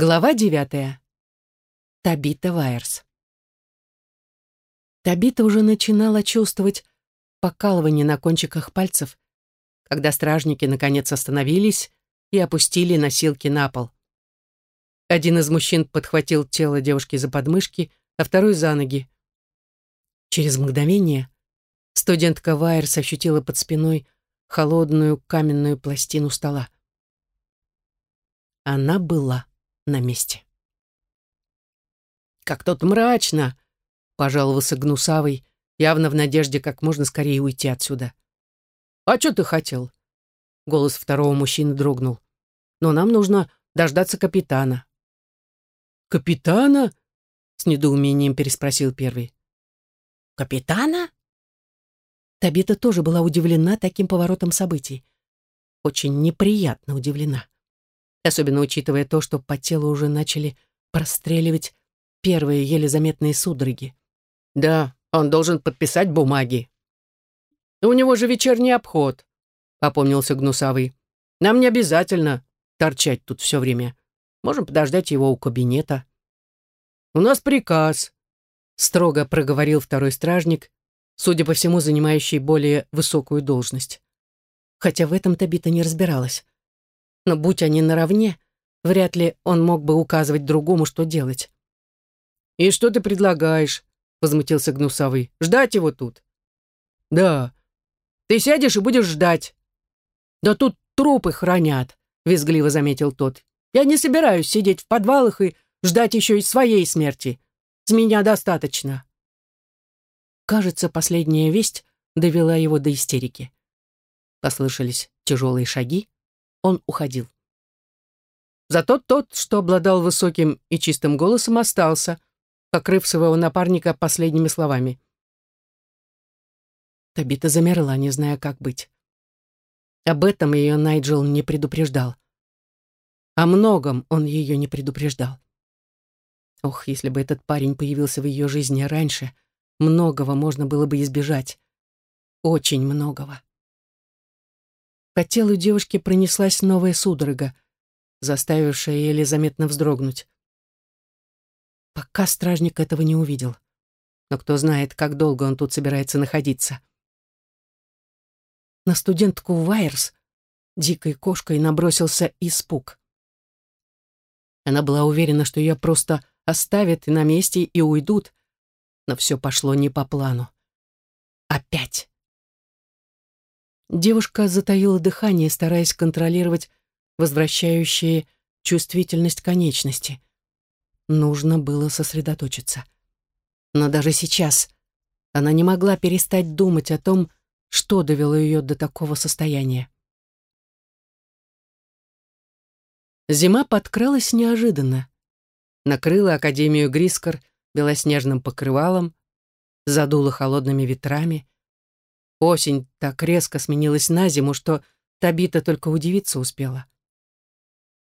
Глава девятая. Табита Вайерс. Табита уже начинала чувствовать покалывание на кончиках пальцев, когда стражники наконец остановились и опустили носилки на пол. Один из мужчин подхватил тело девушки за подмышки, а второй за ноги. Через мгновение студентка Вайерс ощутила под спиной холодную каменную пластину стола. Она была на месте. «Как тут мрачно!» — пожаловался Гнусавый, явно в надежде как можно скорее уйти отсюда. «А что ты хотел?» Голос второго мужчины дрогнул. «Но нам нужно дождаться капитана». «Капитана?» — с недоумением переспросил первый. «Капитана?» Табита тоже была удивлена таким поворотом событий. Очень неприятно удивлена особенно учитывая то, что по телу уже начали простреливать первые еле заметные судороги. «Да, он должен подписать бумаги». «У него же вечерний обход», — опомнился Гнусавый. «Нам не обязательно торчать тут все время. Можем подождать его у кабинета». «У нас приказ», — строго проговорил второй стражник, судя по всему, занимающий более высокую должность. Хотя в этом Табита не разбиралась но будь они наравне, вряд ли он мог бы указывать другому, что делать. «И что ты предлагаешь?» — возмутился Гнусавый. «Ждать его тут?» «Да. Ты сядешь и будешь ждать». «Да тут трупы хранят», — визгливо заметил тот. «Я не собираюсь сидеть в подвалах и ждать еще и своей смерти. С меня достаточно». Кажется, последняя весть довела его до истерики. Послышались тяжелые шаги, он уходил. Зато тот, что обладал высоким и чистым голосом, остался, покрыв своего напарника последними словами. Табита замерла, не зная, как быть. Об этом ее Найджел не предупреждал. О многом он ее не предупреждал. Ох, если бы этот парень появился в ее жизни раньше, многого можно было бы избежать. Очень многого. По телу девушки пронеслась новая судорога, заставившая еле заметно вздрогнуть. Пока стражник этого не увидел. Но кто знает, как долго он тут собирается находиться. На студентку Вайерс дикой кошкой набросился испуг. Она была уверена, что ее просто оставят на месте и уйдут, но все пошло не по плану. Опять. Девушка затаила дыхание, стараясь контролировать возвращающие чувствительность конечности. Нужно было сосредоточиться. Но даже сейчас она не могла перестать думать о том, что довело ее до такого состояния. Зима подкралась неожиданно. Накрыла Академию Грискор белоснежным покрывалом, задула холодными ветрами, Осень так резко сменилась на зиму, что Табита только удивиться успела.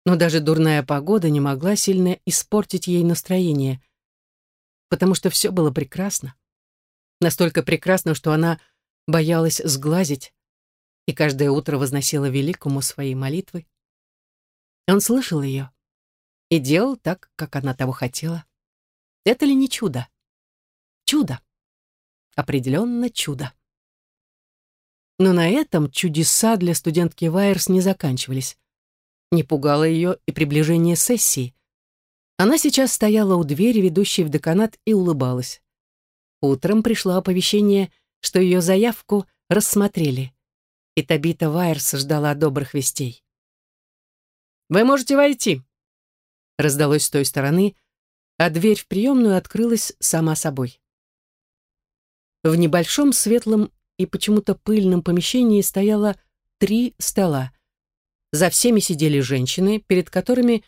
Но даже дурная погода не могла сильно испортить ей настроение, потому что все было прекрасно. Настолько прекрасно, что она боялась сглазить и каждое утро возносила великому свои молитвы. Он слышал ее и делал так, как она того хотела. Это ли не чудо? Чудо. Определенно чудо. Но на этом чудеса для студентки Вайерс не заканчивались. Не пугало ее и приближение сессии. Она сейчас стояла у двери, ведущей в деканат, и улыбалась. Утром пришло оповещение, что ее заявку рассмотрели, и Табита Вайерс ждала добрых вестей. «Вы можете войти», — раздалось с той стороны, а дверь в приемную открылась сама собой. В небольшом светлом и почему-то пыльном помещении стояло три стола. За всеми сидели женщины, перед которыми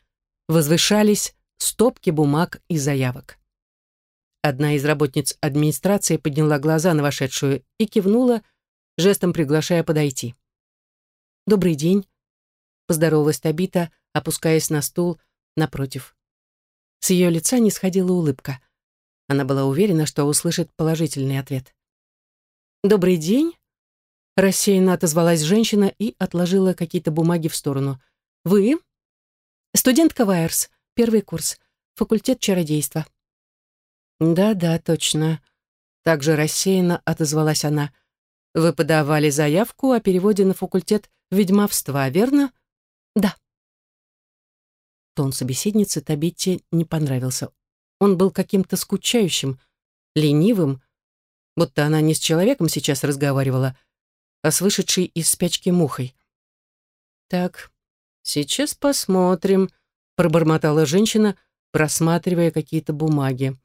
возвышались стопки бумаг и заявок. Одна из работниц администрации подняла глаза на вошедшую и кивнула, жестом приглашая подойти. «Добрый день», — поздоровалась Табита, опускаясь на стул напротив. С ее лица не сходила улыбка. Она была уверена, что услышит положительный ответ. «Добрый день», — рассеянно отозвалась женщина и отложила какие-то бумаги в сторону. «Вы?» «Студентка Вайерс, первый курс, факультет чародейства». «Да-да, точно», — также рассеянно отозвалась она. «Вы подавали заявку о переводе на факультет ведьмовства, верно?» «Да». Тон собеседницы Табитте не понравился. Он был каким-то скучающим, ленивым, будто она не с человеком сейчас разговаривала, а с вышедшей из спячки мухой. «Так, сейчас посмотрим», — пробормотала женщина, просматривая какие-то бумаги.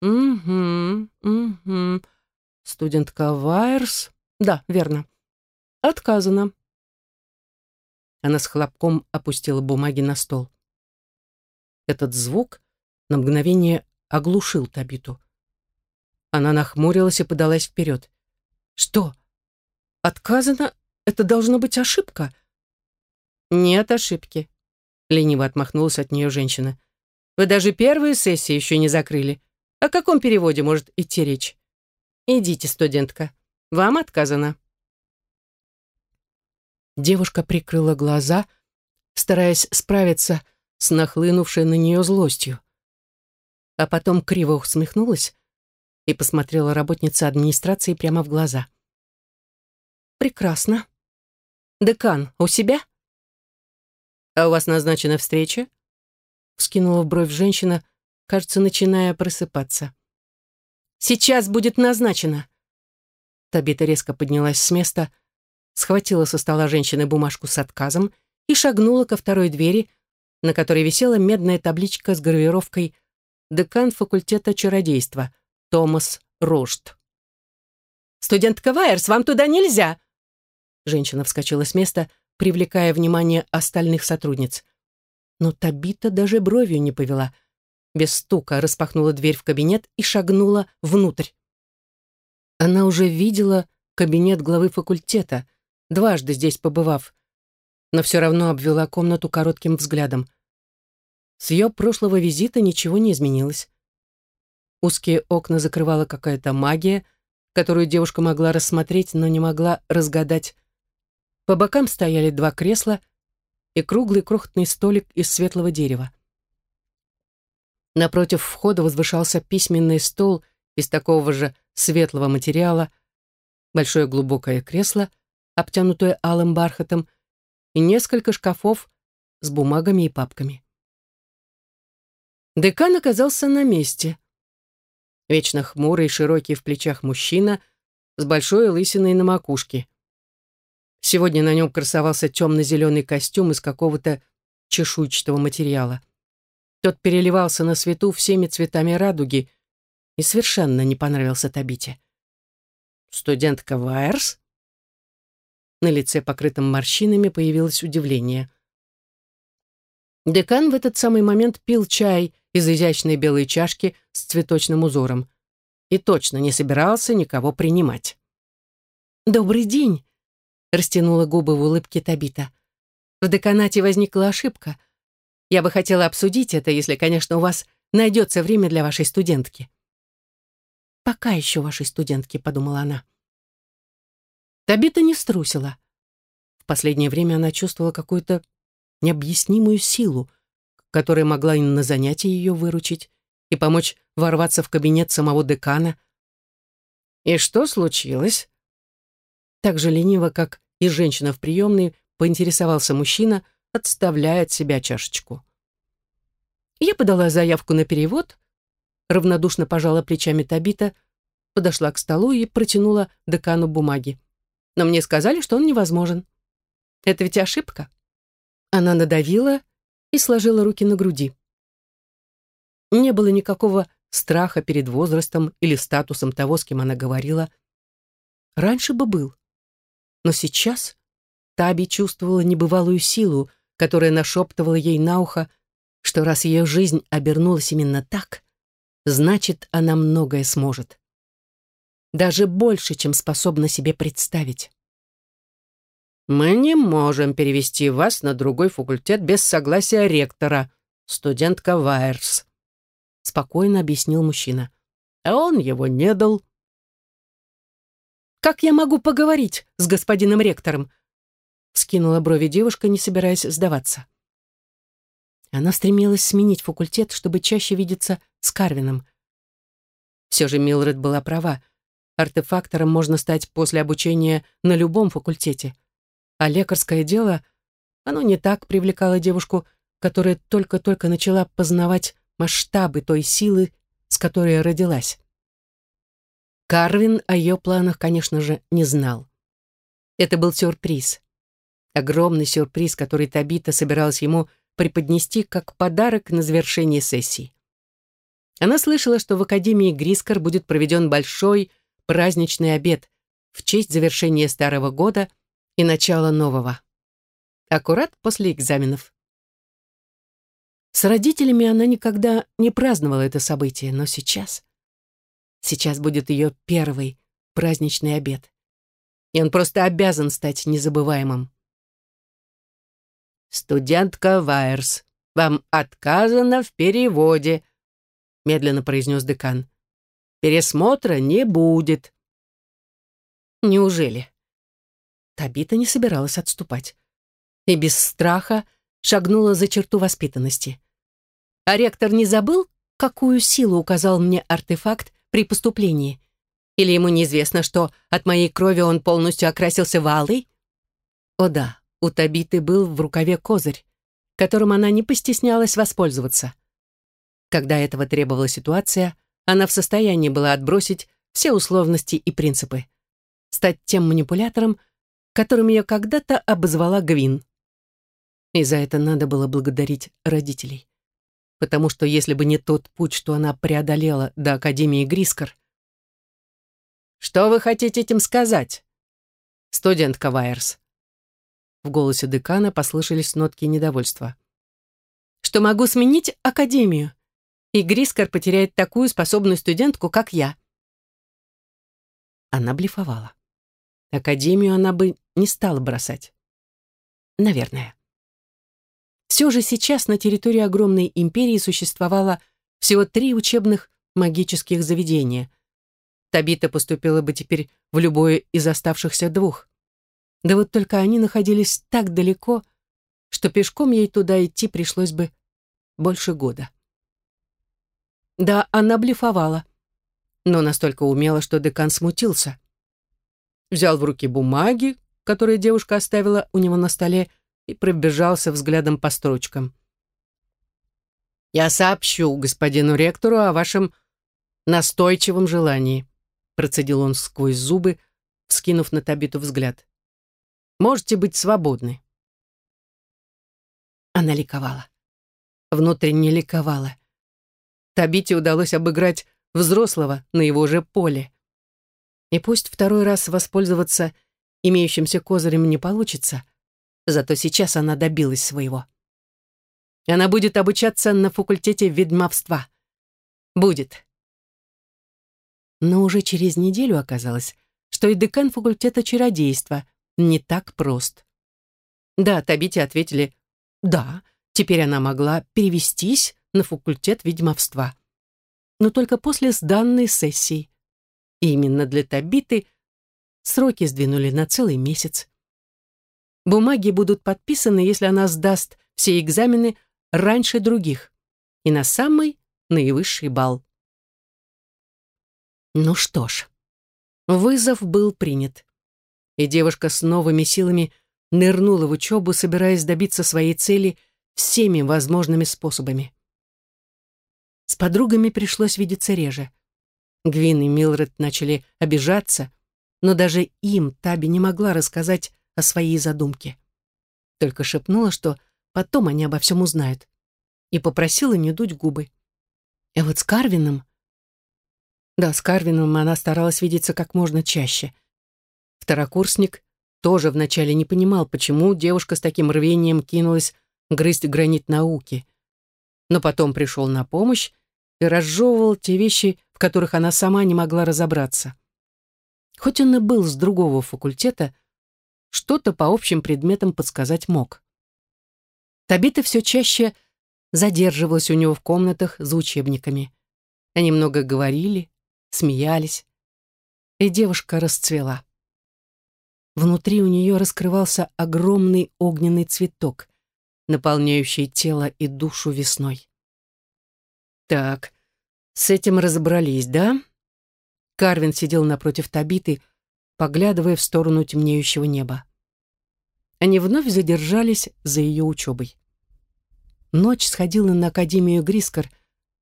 «Угу, угу. Студентка Вайерс. Да, верно. Отказано». Она с хлопком опустила бумаги на стол. Этот звук на мгновение оглушил Табиту. Она нахмурилась и подалась вперед. «Что? Отказано? Это должно быть ошибка?» «Нет ошибки», — лениво отмахнулась от нее женщина. «Вы даже первые сессии еще не закрыли. О каком переводе может идти речь? Идите, студентка. Вам отказано». Девушка прикрыла глаза, стараясь справиться с нахлынувшей на нее злостью. А потом криво усмехнулась и посмотрела работнице администрации прямо в глаза. «Прекрасно. Декан у себя?» «А у вас назначена встреча?» Вскинула бровь женщина, кажется, начиная просыпаться. «Сейчас будет назначено!» Табита резко поднялась с места, схватила со стола женщины бумажку с отказом и шагнула ко второй двери, на которой висела медная табличка с гравировкой «Декан факультета чародейства», Томас Рушт. «Студентка Вайерс, вам туда нельзя!» Женщина вскочила с места, привлекая внимание остальных сотрудниц. Но Табита даже бровью не повела. Без стука распахнула дверь в кабинет и шагнула внутрь. Она уже видела кабинет главы факультета, дважды здесь побывав, но все равно обвела комнату коротким взглядом. С ее прошлого визита ничего не изменилось. Узкие окна закрывала какая-то магия, которую девушка могла рассмотреть, но не могла разгадать. По бокам стояли два кресла и круглый крохотный столик из светлого дерева. Напротив входа возвышался письменный стол из такого же светлого материала, большое глубокое кресло, обтянутое алым бархатом, и несколько шкафов с бумагами и папками. Декан оказался на месте вечно хмурый, широкий в плечах мужчина с большой лысиной на макушке. Сегодня на нем красовался темно-зеленый костюм из какого-то чешуйчатого материала. Тот переливался на свету всеми цветами радуги и совершенно не понравился Табите. «Студентка Вайерс?» На лице, покрытом морщинами, появилось удивление. Декан в этот самый момент пил чай из изящной белой чашки с цветочным узором и точно не собирался никого принимать. «Добрый день!» — растянула губы в улыбке Табита. «В деканате возникла ошибка. Я бы хотела обсудить это, если, конечно, у вас найдется время для вашей студентки». «Пока еще вашей студентки», — подумала она. Табита не струсила. В последнее время она чувствовала какую-то необъяснимую силу, которая могла и на занятии ее выручить, и помочь ворваться в кабинет самого декана. «И что случилось?» Так же лениво, как и женщина в приемной, поинтересовался мужчина, отставляя от себя чашечку. Я подала заявку на перевод, равнодушно пожала плечами Табита, подошла к столу и протянула декану бумаги. Но мне сказали, что он невозможен. Это ведь ошибка. Она надавила и сложила руки на груди. Не было никакого страха перед возрастом или статусом того, с кем она говорила. Раньше бы был. Но сейчас Таби чувствовала небывалую силу, которая нашептывала ей на ухо, что раз ее жизнь обернулась именно так, значит, она многое сможет. Даже больше, чем способна себе представить. «Мы не можем перевести вас на другой факультет без согласия ректора, студентка Вайерс», спокойно объяснил мужчина. «А он его не дал». «Как я могу поговорить с господином ректором?» скинула брови девушка, не собираясь сдаваться. Она стремилась сменить факультет, чтобы чаще видеться с Карвином. Все же Милред была права. Артефактором можно стать после обучения на любом факультете. А лекарское дело, оно не так привлекало девушку, которая только-только начала познавать масштабы той силы, с которой родилась. Карвин о ее планах, конечно же, не знал. Это был сюрприз. Огромный сюрприз, который Табита собиралась ему преподнести как подарок на завершение сессии. Она слышала, что в Академии Грискор будет проведен большой праздничный обед в честь завершения Старого года и начала нового. Аккурат после экзаменов. С родителями она никогда не праздновала это событие, но сейчас... Сейчас будет ее первый праздничный обед. И он просто обязан стать незабываемым. «Студентка Вайерс, вам отказано в переводе», медленно произнес декан. «Пересмотра не будет». Неужели? Табита не собиралась отступать. И без страха шагнула за черту воспитанности. А ректор не забыл, какую силу указал мне артефакт при поступлении? Или ему неизвестно, что от моей крови он полностью окрасился в алый? О да, у Табиты был в рукаве козырь, которым она не постеснялась воспользоваться. Когда этого требовала ситуация, она в состоянии была отбросить все условности и принципы, стать тем манипулятором, которым ее когда-то обозвала Гвин. И за это надо было благодарить родителей. Потому что если бы не тот путь, что она преодолела до Академии Грискор... «Что вы хотите этим сказать?» «Студентка Вайерс». В голосе декана послышались нотки недовольства. «Что могу сменить Академию и Грискор потеряет такую способную студентку, как я. Она блефовала. Академию она бы не стала бросать. Наверное. Все же сейчас на территории огромной империи существовало всего три учебных магических заведения. Табита поступила бы теперь в любое из оставшихся двух. Да вот только они находились так далеко, что пешком ей туда идти пришлось бы больше года. Да, она блефовала. Но настолько умело, что декан смутился. Взял в руки бумаги, которые девушка оставила у него на столе, и пробежался взглядом по строчкам. «Я сообщу господину ректору о вашем настойчивом желании», процедил он сквозь зубы, вскинув на Табиту взгляд. «Можете быть свободны». Она ликовала. Внутренне ликовала. Табите удалось обыграть взрослого на его же поле. И пусть второй раз воспользоваться имеющимся козырем не получится, зато сейчас она добилась своего. Она будет обучаться на факультете ведьмовства. Будет. Но уже через неделю оказалось, что и декан факультета чародейства не так прост. Да, Табите ответили «да», теперь она могла перевестись на факультет ведьмовства. Но только после сданной сессии. И именно для Табиты сроки сдвинули на целый месяц. Бумаги будут подписаны, если она сдаст все экзамены раньше других и на самый наивысший балл. Ну что ж, вызов был принят, и девушка с новыми силами нырнула в учебу, собираясь добиться своей цели всеми возможными способами. С подругами пришлось видеться реже. Гвин и Милред начали обижаться, но даже им Таби не могла рассказать о своей задумке. Только шепнула, что потом они обо всем узнают, и попросила не дуть губы. А вот с Карвином... Да, с Карвином она старалась видеться как можно чаще. Второкурсник тоже вначале не понимал, почему девушка с таким рвением кинулась грызть гранит науки. Но потом пришел на помощь и разжевывал те вещи, в которых она сама не могла разобраться. Хоть он и был с другого факультета, что-то по общим предметам подсказать мог. Табита все чаще задерживалась у него в комнатах за учебниками. Они много говорили, смеялись, и девушка расцвела. Внутри у нее раскрывался огромный огненный цветок. наполняющей тело и душу весной. Так, с этим разобрались, да? Карвин сидел напротив Табиты, поглядывая в сторону темнеющего неба. Они вновь задержались за ее учебой. Ночь сходила на Академию Грискор,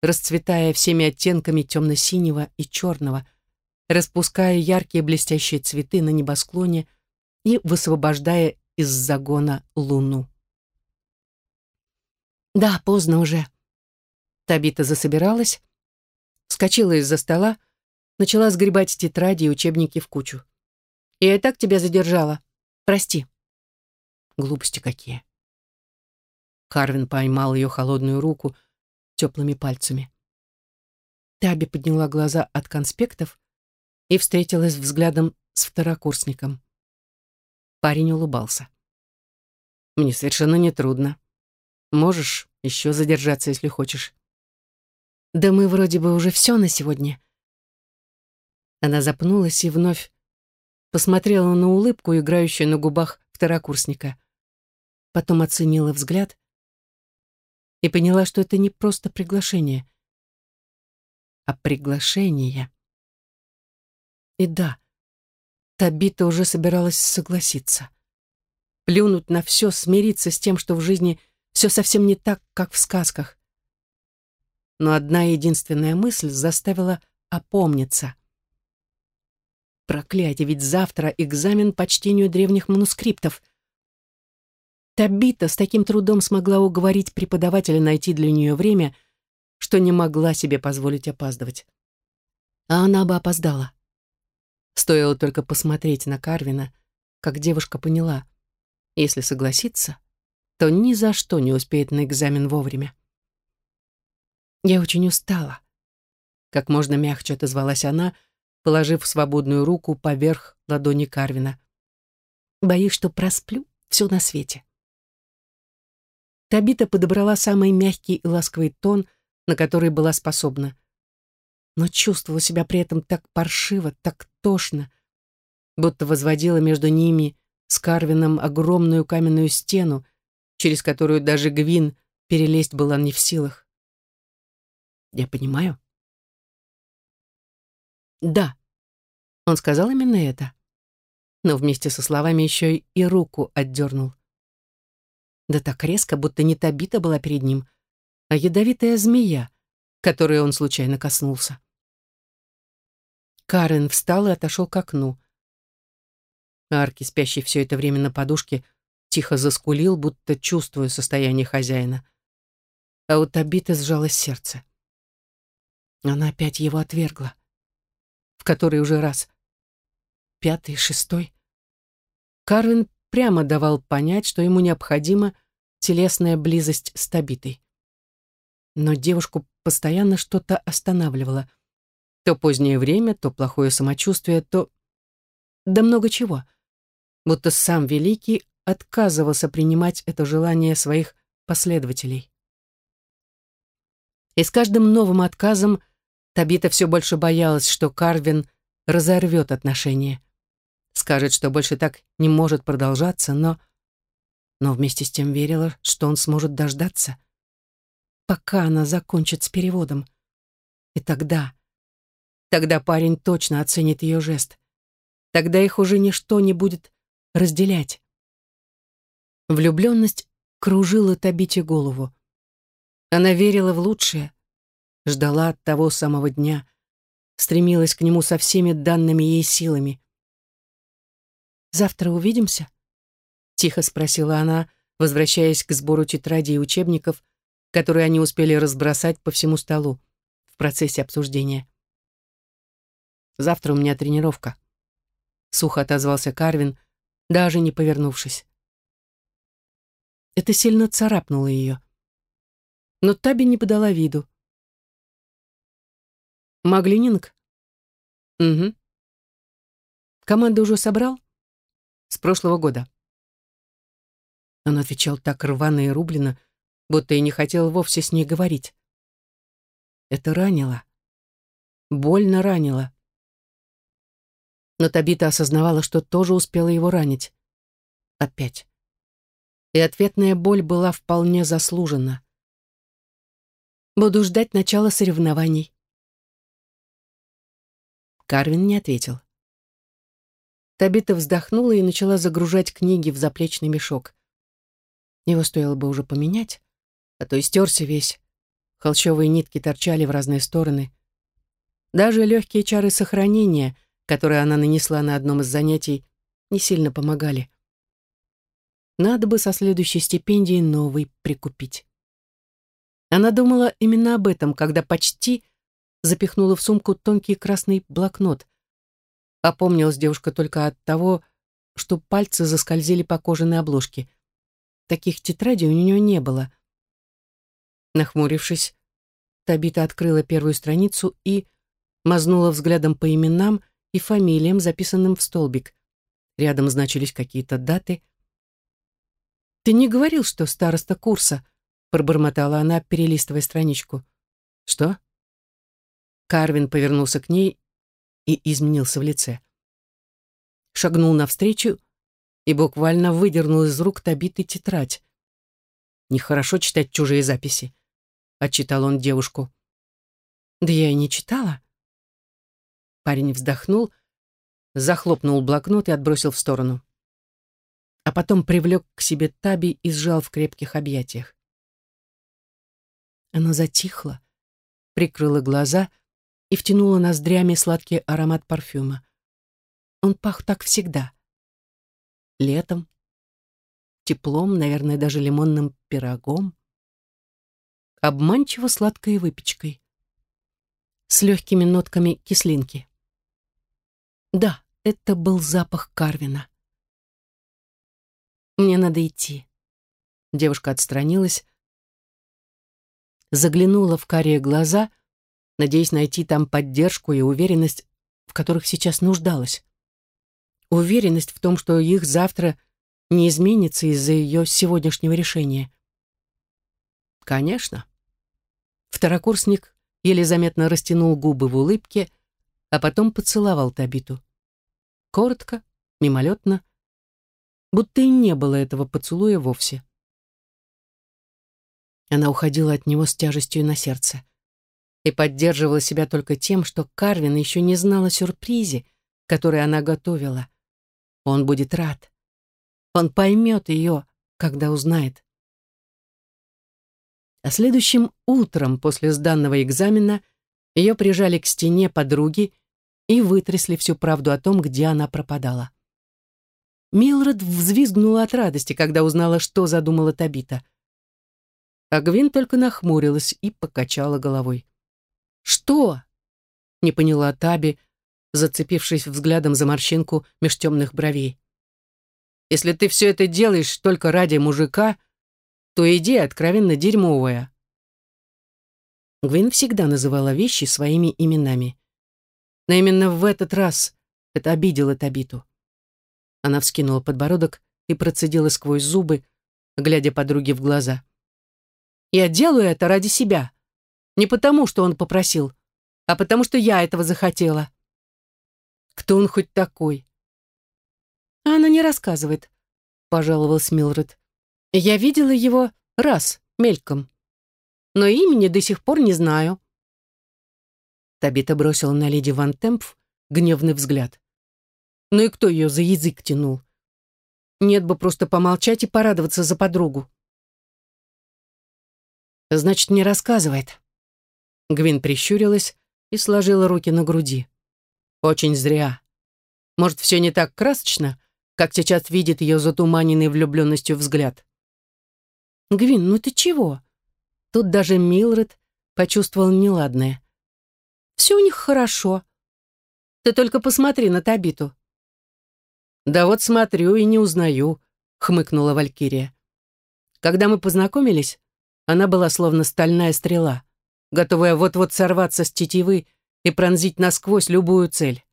расцветая всеми оттенками темно-синего и черного, распуская яркие блестящие цветы на небосклоне и высвобождая из загона луну. «Да, поздно уже». Табита засобиралась, вскочила из-за стола, начала сгребать тетради и учебники в кучу. «Я и так тебя задержала. Прости». Глупости какие. Карвин поймал ее холодную руку теплыми пальцами. Таби подняла глаза от конспектов и встретилась взглядом с второкурсником. Парень улыбался. «Мне совершенно не трудно. Можешь еще задержаться, если хочешь». «Да мы вроде бы уже все на сегодня». Она запнулась и вновь посмотрела на улыбку, играющую на губах второкурсника. Потом оценила взгляд и поняла, что это не просто приглашение, а приглашение. И да, Табита уже собиралась согласиться. Плюнуть на все, смириться с тем, что в жизни все совсем не так, как в сказках. Но одна единственная мысль заставила опомниться. Проклятие, ведь завтра экзамен по чтению древних манускриптов. Табита с таким трудом смогла уговорить преподавателя найти для нее время, что не могла себе позволить опаздывать. А она бы опоздала. Стоило только посмотреть на Карвина, как девушка поняла, если согласится, то ни за что не успеет на экзамен вовремя. «Я очень устала», — как можно мягче отозвалась она, положив свободную руку поверх ладони Карвина. «Боюсь, что просплю все на свете». Табита подобрала самый мягкий и ласковый тон, на который была способна но чувствовала себя при этом так паршиво, так тошно, будто возводила между ними с Карвином огромную каменную стену, через которую даже Гвин перелезть была не в силах. Я понимаю. Да, он сказал именно это, но вместе со словами еще и руку отдернул. Да так резко, будто не Табита была перед ним, а ядовитая змея, которой он случайно коснулся. Карен встал и отошел к окну. Арки, спящий все это время на подушке, тихо заскулил, будто чувствуя состояние хозяина. А у Табиты сжалось сердце. Она опять его отвергла. В который уже раз. Пятый, шестой. Карвин прямо давал понять, что ему необходима телесная близость с Табитой. Но девушку постоянно что-то останавливало. То позднее время, то плохое самочувствие, то... Да много чего. Будто сам Великий отказывался принимать это желание своих последователей. И с каждым новым отказом Табита все больше боялась, что Карвин разорвет отношения. Скажет, что больше так не может продолжаться, но... Но вместе с тем верила, что он сможет дождаться, пока она закончит с переводом. И тогда, Тогда парень точно оценит ее жест. Тогда их уже ничто не будет разделять. Влюбленность кружила Табите голову. Она верила в лучшее, ждала от того самого дня, стремилась к нему со всеми данными ей силами. «Завтра увидимся?» — тихо спросила она, возвращаясь к сбору тетрадей и учебников, которые они успели разбросать по всему столу в процессе обсуждения. Завтра у меня тренировка. Сухо отозвался Карвин, даже не повернувшись. Это сильно царапнуло ее. Но Таби не подала виду. Маглининг? Угу. Команду уже собрал? С прошлого года. Он отвечал так рвано и рублено, будто и не хотел вовсе с ней говорить. Это ранило. Больно ранило. Но Табита осознавала, что тоже успела его ранить. Опять. и ответная боль была вполне заслужена. «Буду ждать начала соревнований». Карвин не ответил. Табита вздохнула и начала загружать книги в заплечный мешок. Его стоило бы уже поменять, а то истерся весь. Холщовые нитки торчали в разные стороны. Даже легкие чары сохранения, которые она нанесла на одном из занятий, не сильно помогали. Надо бы со следующей стипендией новый прикупить. Она думала именно об этом, когда почти запихнула в сумку тонкий красный блокнот. Опомнилась девушка только от того, что пальцы заскользили по кожаной обложке. Таких тетрадей у нее не было. Нахмурившись, Табита открыла первую страницу и мазнула взглядом по именам и фамилиям, записанным в столбик. Рядом значились какие-то даты. «Ты не говорил, что староста курса?» Пробормотала она, перелистывая страничку. «Что?» Карвин повернулся к ней и изменился в лице. Шагнул навстречу и буквально выдернул из рук Табиты тетрадь. «Нехорошо читать чужие записи», — отчитал он девушку. «Да я и не читала». Парень вздохнул, захлопнул блокнот и отбросил в сторону. А потом привлек к себе Таби и сжал в крепких объятиях. Она затихла, прикрыла глаза и втянула ноздрями сладкий аромат парфюма. Он пах так всегда летом, теплом, наверное, даже лимонным пирогом, обманчиво сладкой выпечкой, с легкими нотками кислинки. Да, это был запах Карвина. «Мне надо идти». Девушка отстранилась, заглянула в карие глаза, надеясь найти там поддержку и уверенность, в которых сейчас нуждалась уверенность в том, что их завтра не изменится из-за ее сегодняшнего решения. Конечно. Второкурсник еле заметно растянул губы в улыбке, а потом поцеловал Табиту. Коротко, мимолетно, будто и не было этого поцелуя вовсе. Она уходила от него с тяжестью на сердце и поддерживала себя только тем, что Карвин еще не знал о сюрпризе, который она готовила. Он будет рад. Он поймет ее, когда узнает. А следующим утром после сданного экзамена ее прижали к стене подруги и вытрясли всю правду о том, где она пропадала. Милред взвизгнула от радости, когда узнала, что задумала Табита. А Гвин только нахмурилась и покачала головой. «Что?» — не поняла Таби, зацепившись взглядом за морщинку меж темных бровей. «Если ты все это делаешь только ради мужика, то идея откровенно дерьмовая». Гвин всегда называла вещи своими именами. Но именно в этот раз это обидело Табиту. Она вскинула подбородок и процедила сквозь зубы, глядя подруге в глаза. «Я делаю это ради себя. Не потому, что он попросил, а потому, что я этого захотела. Кто он хоть такой? А она не рассказывает, пожаловалась Милред. Я видела его раз, мельком. Но имени до сих пор не знаю. Табита бросила на леди Ван Темпф гневный взгляд. Ну и кто ее за язык тянул? Нет бы просто помолчать и порадоваться за подругу. Значит, не рассказывает. Гвин прищурилась и сложила руки на груди. Очень зря. Может, все не так красочно, как сейчас видит ее затуманенный влюбленностью взгляд. «Гвин, ну ты чего?» Тут даже Милред почувствовал неладное. «Все у них хорошо. Ты только посмотри на Табиту». «Да вот смотрю и не узнаю», — хмыкнула Валькирия. «Когда мы познакомились, она была словно стальная стрела, готовая вот-вот сорваться с тетивы и пронзить насквозь любую цель.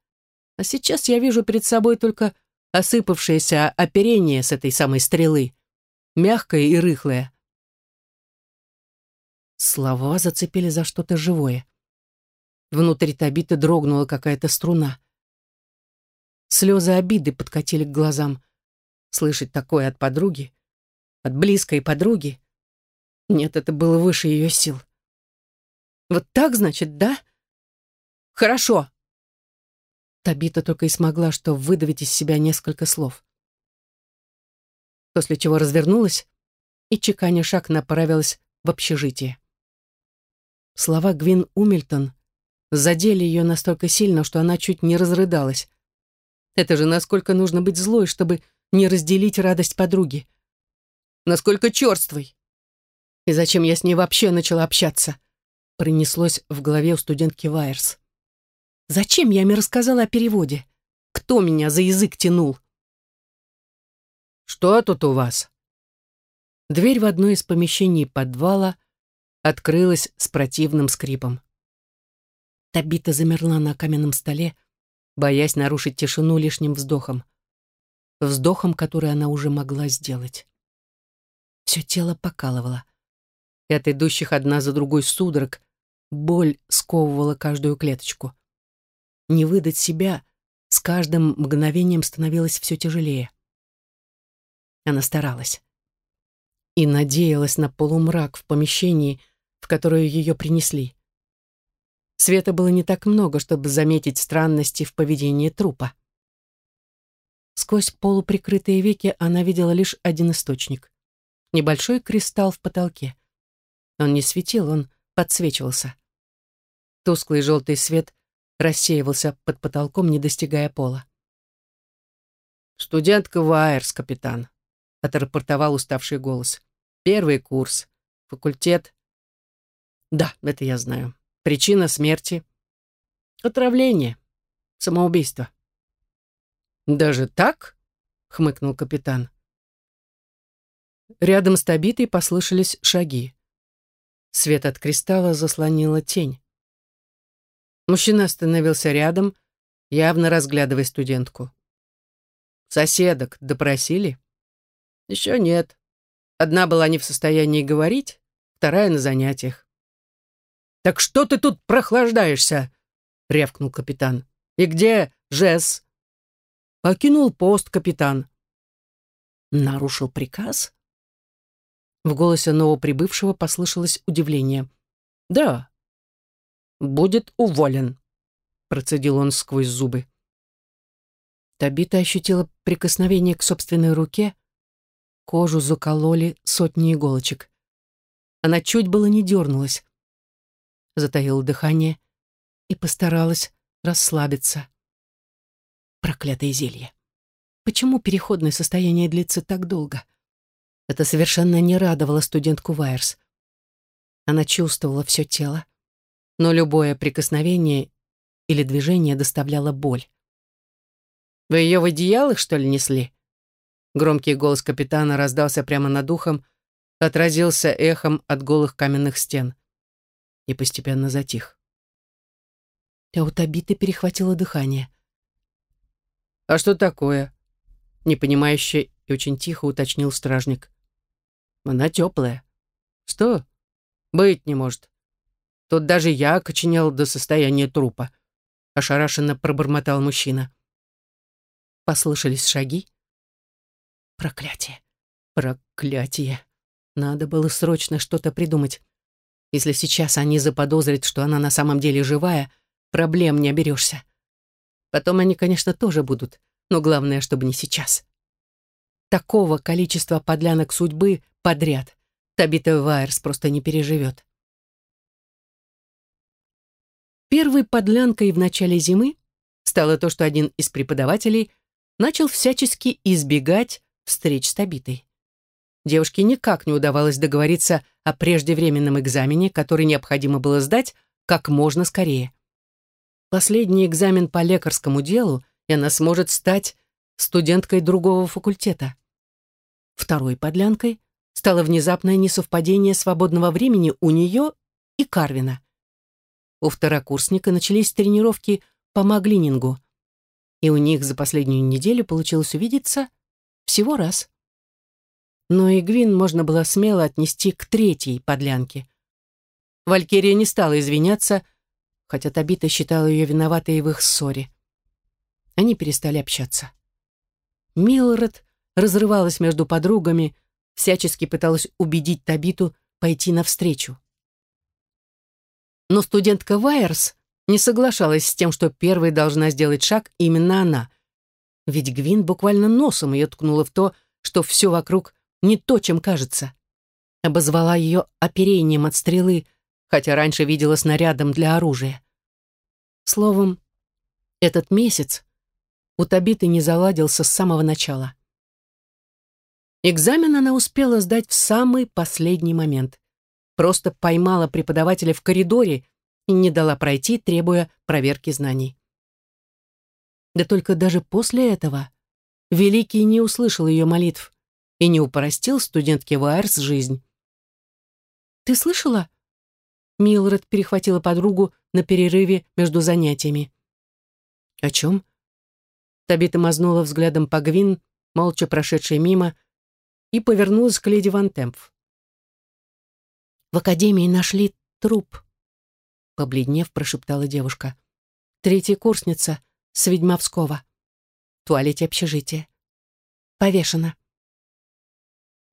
А сейчас я вижу перед собой только осыпавшееся оперение с этой самой стрелы, мягкое и рыхлое. Слова зацепили за что-то живое. Внутри Табиты дрогнула какая-то струна. Слезы обиды подкатили к глазам. Слышать такое от подруги от близкой подруги. Нет, это было выше ее сил. Вот так, значит, да? Хорошо. Табита только и смогла что выдавить из себя несколько слов. После чего развернулась и, чеканя шаг, направилась в общежитие. Слова Гвин Умильтон задели ее настолько сильно, что она чуть не разрыдалась. Это же насколько нужно быть злой, чтобы не разделить радость подруги. Насколько черствой. И зачем я с ней вообще начала общаться? Пронеслось в голове у студентки Вайерс. Зачем я им рассказала о переводе? Кто меня за язык тянул? «Что тут у вас?» Дверь в одно из помещений подвала открылась с противным скрипом. Табита замерла на каменном столе, боясь нарушить тишину лишним вздохом. Вздохом, который она уже могла сделать. Все тело покалывало. И от идущих одна за другой судорог боль сковывала каждую клеточку. Не выдать себя с каждым мгновением становилось все тяжелее. Она старалась. И надеялась на полумрак в помещении, в которое ее принесли. Света было не так много, чтобы заметить странности в поведении трупа. Сквозь полуприкрытые веки она видела лишь один источник. Небольшой кристалл в потолке. Он не светил, он подсвечивался. Тусклый желтый свет рассеивался под потолком, не достигая пола. «Студентка Вайерс, капитан», — отрапортовал уставший голос. «Первый курс. Факультет». «Да, это я знаю. Причина смерти?» «Отравление. Самоубийство». «Даже так?» — хмыкнул капитан. Рядом с Табитой послышались шаги. Свет от кристалла заслонила тень. Мужчина остановился рядом, явно разглядывая студентку. «Соседок допросили?» «Еще нет. Одна была не в состоянии говорить, вторая на занятиях». «Так что ты тут прохлаждаешься?» — рявкнул капитан. «И где Жесс?» «Покинул пост, капитан». «Нарушил приказ?» В голосе новоприбывшего послышалось удивление. «Да, будет уволен», — процедил он сквозь зубы. Табита ощутила прикосновение к собственной руке. Кожу закололи сотни иголочек. Она чуть было не дернулась. Затаила дыхание и постаралась расслабиться. Проклятое зелье. Почему переходное состояние длится так долго? Это совершенно не радовало студентку Вайерс. Она чувствовала все тело, но любое прикосновение или движение доставляло боль. «Вы ее в одеялах, что ли, несли?» Громкий голос капитана раздался прямо над ухом, отразился эхом от голых каменных стен и постепенно затих. А у Табиты перехватило дыхание. «А что такое?» Непонимающе и очень тихо уточнил стражник. «Она теплая». «Что?» «Быть не может. Тут даже я окоченел до состояния трупа», — ошарашенно пробормотал мужчина. Послышались шаги. Проклятие. Проклятие. Надо было срочно что-то придумать. Если сейчас они заподозрят, что она на самом деле живая, проблем не оберешься. Потом они, конечно, тоже будут, но главное, чтобы не сейчас. Такого количества подлянок судьбы подряд Табита Вайерс просто не переживет. Первой подлянкой в начале зимы стало то, что один из преподавателей начал всячески избегать встреч с Табитой. Девушке никак не удавалось договориться о преждевременном экзамене, который необходимо было сдать как можно скорее. Последний экзамен по лекарскому делу, и она сможет стать студенткой другого факультета. Второй подлянкой стало внезапное несовпадение свободного времени у нее и Карвина. У второкурсника начались тренировки по маглинингу, и у них за последнюю неделю получилось увидеться всего раз. Но и Гвин можно было смело отнести к третьей подлянке. Валькирия не стала извиняться, хотя Табита считала ее виноватой в их ссоре. Они перестали общаться. Милред разрывалась между подругами, всячески пыталась убедить Табиту пойти навстречу. Но студентка Вайерс не соглашалась с тем, что первой должна сделать шаг именно она. Ведь Гвин буквально носом ее ткнула в то, что все вокруг не то, чем кажется. Обозвала ее оперением от стрелы, хотя раньше видела снарядом для оружия. Словом, этот месяц у Табиты не заладился с самого начала. Экзамен она успела сдать в самый последний момент. Просто поймала преподавателя в коридоре и не дала пройти, требуя проверки знаний. Да только даже после этого Великий не услышал ее молитв и не упростил студентке Вайерс жизнь. «Ты слышала?» Милред перехватила подругу на перерыве между занятиями. «О чем?» Табита мазнула взглядом по Гвин, молча прошедшей мимо, и повернулась к леди Ван Темпф. «В академии нашли труп», — побледнев, прошептала девушка. «Третья курсница с Ведьмовского. В туалете общежития. Повешена».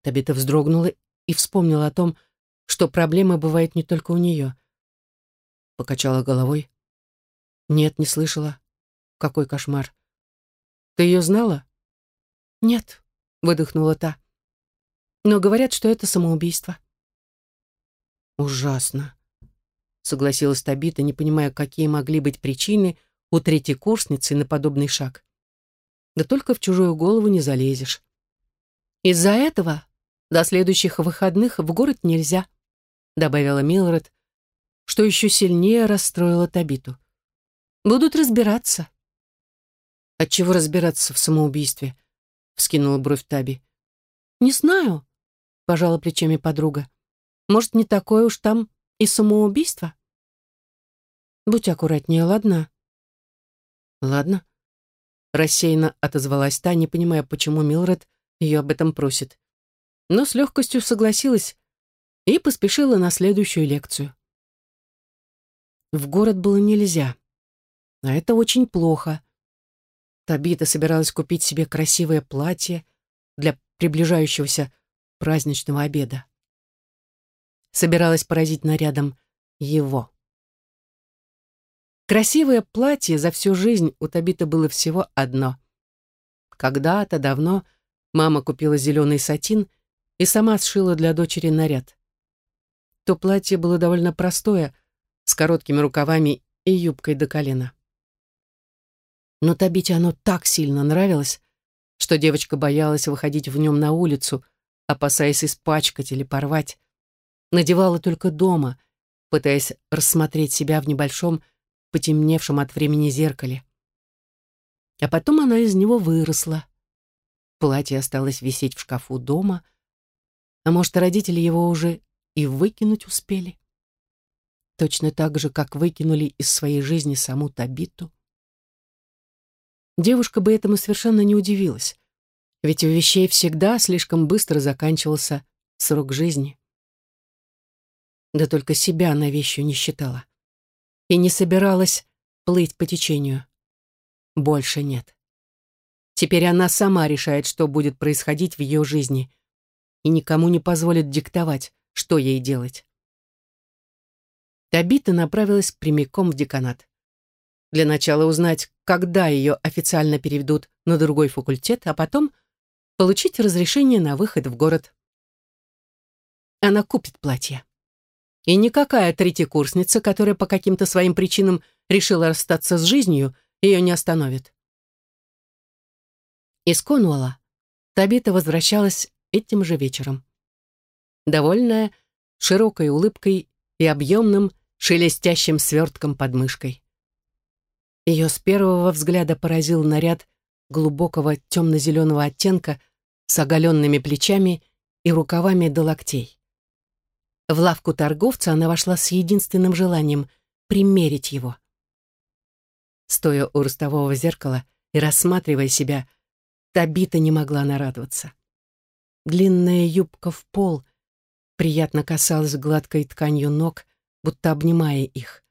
Табита вздрогнула и вспомнила о том, что проблемы бывают не только у нее. Покачала головой. «Нет, не слышала. Какой кошмар. Ты ее знала?» «Нет», — выдохнула та. «Но говорят, что это самоубийство». «Ужасно», — согласилась Табита, не понимая, какие могли быть причины у третьей курсницы на подобный шаг. Да только в чужую голову не залезешь. «Из-за этого до следующих выходных в город нельзя», — добавила Милред, что еще сильнее расстроило Табиту. «Будут разбираться». Отчего разбираться в самоубийстве? Вскинула бровь Таби. Не знаю, пожала плечами подруга. Может, не такое уж там и самоубийство? Будь аккуратнее, ладно? Ладно. Рассеянно отозвалась та, не понимая, почему Милред ее об этом просит. Но с легкостью согласилась и поспешила на следующую лекцию. В город было нельзя. А это очень плохо. Табита собиралась купить себе красивое платье для приближающегося праздничного обеда. Собиралась поразить нарядом его. Красивое платье за всю жизнь у Табиты было всего одно. Когда-то давно мама купила зеленый сатин и сама сшила для дочери наряд. То платье было довольно простое, с короткими рукавами и юбкой до колена. Но Табите оно так сильно нравилось, что девочка боялась выходить в нем на улицу, опасаясь испачкать или порвать. Надевала только дома, пытаясь рассмотреть себя в небольшом, потемневшем от времени зеркале. А потом она из него выросла. Платье осталось висеть в шкафу дома, а может, родители его уже и выкинуть успели. Точно так же, как выкинули из своей жизни саму Табиту. Девушка бы этому совершенно не удивилась. Ведь у вещей всегда слишком быстро заканчивался срок жизни. Да только себя она вещью не считала. И не собиралась плыть по течению. Больше нет. Теперь она сама решает, что будет происходить в ее жизни, и никому не позволит диктовать, что ей делать. Табита направилась прямиком в деканат. Для начала узнать, когда ее официально переведут на другой факультет, а потом получить разрешение на выход в город. Она купит платье. И никакая третьекурсница, которая по каким-то своим причинам решила расстаться с жизнью, ее не остановит. Из Конуэлла Табита возвращалась этим же вечером. Довольная, широкой улыбкой и объемным, шелестящим свертком под мышкой. Ее с первого взгляда поразил наряд глубокого темно-зеленого оттенка с оголенными плечами и рукавами до локтей. В лавку торговца она вошла с единственным желанием — примерить его. Стоя у ростового зеркала и рассматривая себя, Табита не могла нарадоваться. Длинная юбка в пол приятно касалась гладкой тканью ног, будто обнимая их.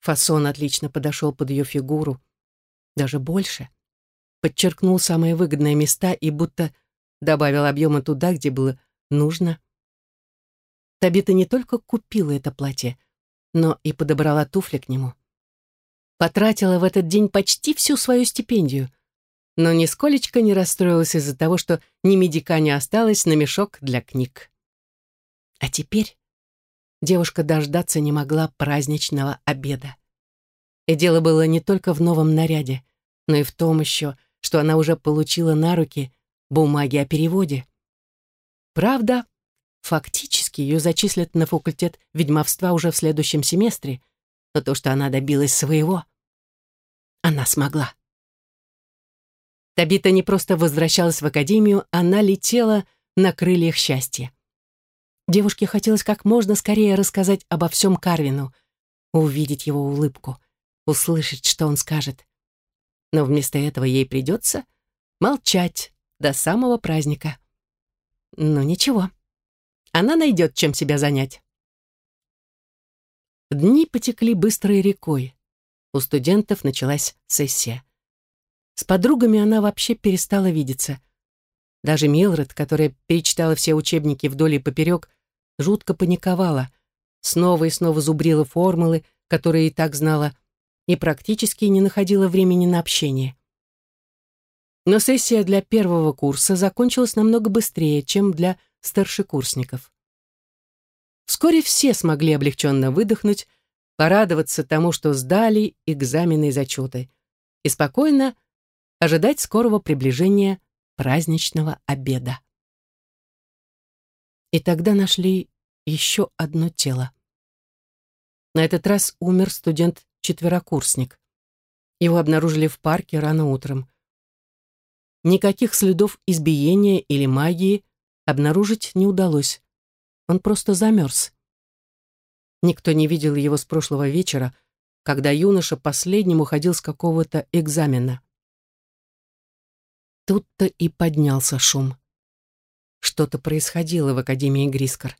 Фасон отлично подошел под ее фигуру. Даже больше. Подчеркнул самые выгодные места и будто добавил объема туда, где было нужно. Табита не только купила это платье, но и подобрала туфли к нему. Потратила в этот день почти всю свою стипендию, но нисколечко не расстроилась из-за того, что ни медика не осталось на мешок для книг. А теперь девушка дождаться не могла праздничного обеда. И дело было не только в новом наряде, но и в том еще, что она уже получила на руки бумаги о переводе. Правда, фактически ее зачислят на факультет ведьмовства уже в следующем семестре, но то, что она добилась своего, она смогла. Табита не просто возвращалась в академию, она летела на крыльях счастья. Девушке хотелось как можно скорее рассказать обо всем Карвину, увидеть его улыбку, услышать, что он скажет. Но вместо этого ей придется молчать до самого праздника. Но ничего, она найдет, чем себя занять. Дни потекли быстрой рекой. У студентов началась сессия. С подругами она вообще перестала видеться. Даже Милред, которая перечитала все учебники вдоль и поперек, жутко паниковала, снова и снова зубрила формулы, которые и так знала, и практически не находила времени на общение. Но сессия для первого курса закончилась намного быстрее, чем для старшекурсников. Вскоре все смогли облегченно выдохнуть, порадоваться тому, что сдали экзамены и зачеты, и спокойно ожидать скорого приближения праздничного обеда. И тогда нашли еще одно тело. На этот раз умер студент-четверокурсник. Его обнаружили в парке рано утром. Никаких следов избиения или магии обнаружить не удалось. Он просто замерз. Никто не видел его с прошлого вечера, когда юноша последним уходил с какого-то экзамена. Тут-то и поднялся шум. Что-то происходило в Академии Грискор.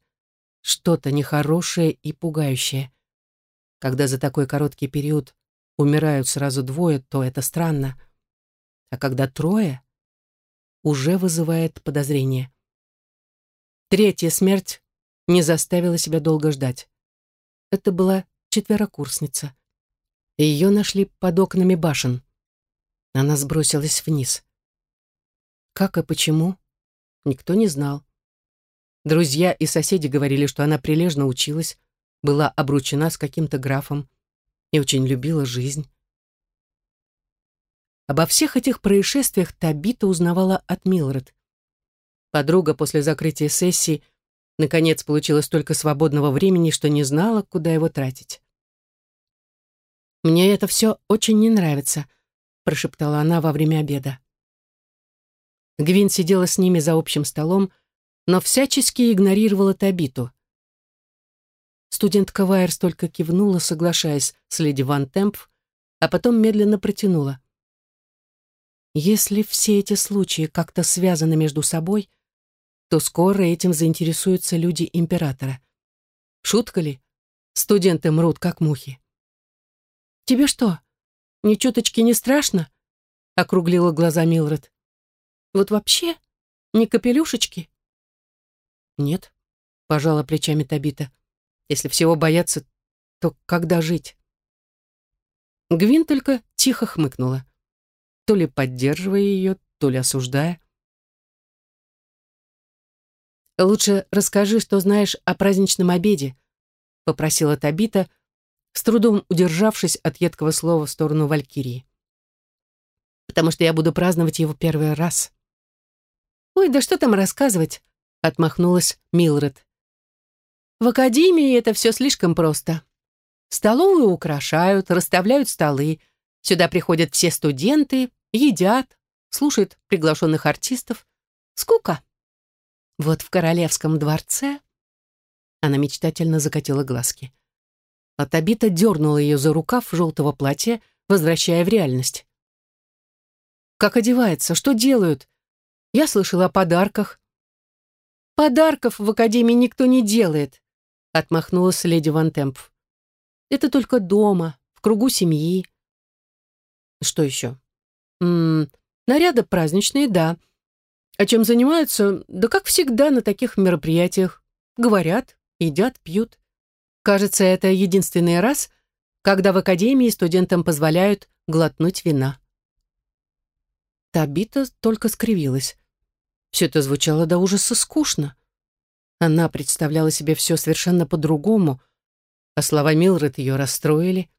Что-то нехорошее и пугающее. Когда за такой короткий период умирают сразу двое, то это странно. А когда трое, уже вызывает подозрение. Третья смерть не заставила себя долго ждать. Это была четверокурсница. Ее нашли под окнами башен. Она сбросилась вниз. Как и почему, никто не знал. Друзья и соседи говорили, что она прилежно училась, была обручена с каким-то графом и очень любила жизнь. Обо всех этих происшествиях Табита узнавала от Милред. Подруга после закрытия сессии наконец получила столько свободного времени, что не знала, куда его тратить. «Мне это все очень не нравится», — прошептала она во время обеда. Гвин сидела с ними за общим столом, но всячески игнорировала Табиту. Студентка Вайерс только кивнула, соглашаясь с леди Ван Темп, а потом медленно протянула. Если все эти случаи как-то связаны между собой, то скоро этим заинтересуются люди императора. Шутка ли? Студенты мрут, как мухи. «Тебе что, ни чуточки не страшно?» — округлила глаза Милред. «Вот вообще? Ни капелюшечки?» «Нет», — пожала плечами Табита. «Если всего бояться, то когда жить?» Гвин только тихо хмыкнула то ли поддерживая ее, то ли осуждая. «Лучше расскажи, что знаешь о праздничном обеде», — попросила Табита, с трудом удержавшись от едкого слова в сторону Валькирии. «Потому что я буду праздновать его первый раз». «Ой, да что там рассказывать?» — отмахнулась Милред. «В академии это все слишком просто. Столовую украшают, расставляют столы, Сюда приходят все студенты, едят, слушают приглашенных артистов. Скука. Вот в королевском дворце... Она мечтательно закатила глазки. А Табита дернула ее за рукав желтого платья, возвращая в реальность. «Как одевается? Что делают? Я слышала о подарках». «Подарков в академии никто не делает», — отмахнулась леди Ван Темп. «Это только дома, в кругу семьи. Что еще? М наряды праздничные, да. А чем занимаются? Да как всегда на таких мероприятиях. Говорят, едят, пьют. Кажется, это единственный раз, когда в академии студентам позволяют глотнуть вина. Табита только скривилась. Все это звучало до ужаса скучно. Она представляла себе все совершенно по-другому, а слова Милред ее расстроили.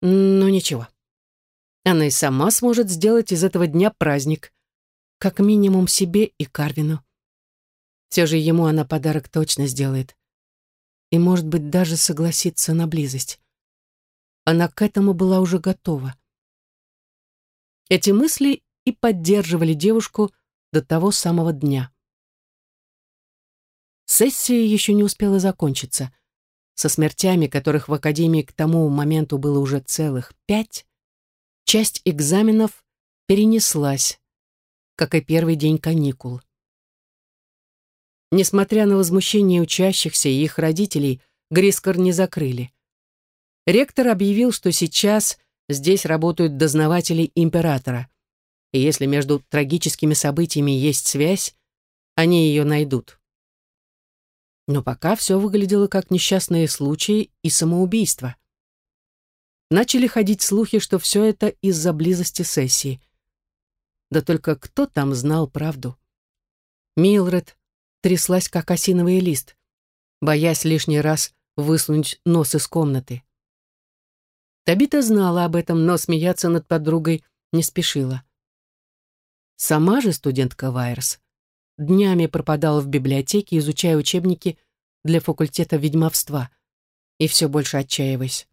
Но ничего. Она и сама сможет сделать из этого дня праздник. Как минимум себе и Карвину. Все же ему она подарок точно сделает. И, может быть, даже согласится на близость. Она к этому была уже готова. Эти мысли и поддерживали девушку до того самого дня. Сессия еще не успела закончиться. Со смертями, которых в Академии к тому моменту было уже целых пять, часть экзаменов перенеслась, как и первый день каникул. Несмотря на возмущение учащихся и их родителей, Грискор не закрыли. Ректор объявил, что сейчас здесь работают дознаватели императора, и если между трагическими событиями есть связь, они ее найдут. Но пока все выглядело как несчастные случаи и самоубийство. Начали ходить слухи, что все это из-за близости сессии. Да только кто там знал правду? Милред тряслась, как осиновый лист, боясь лишний раз высунуть нос из комнаты. Табита знала об этом, но смеяться над подругой не спешила. Сама же студентка Вайерс днями пропадала в библиотеке, изучая учебники для факультета ведьмовства, и все больше отчаиваясь.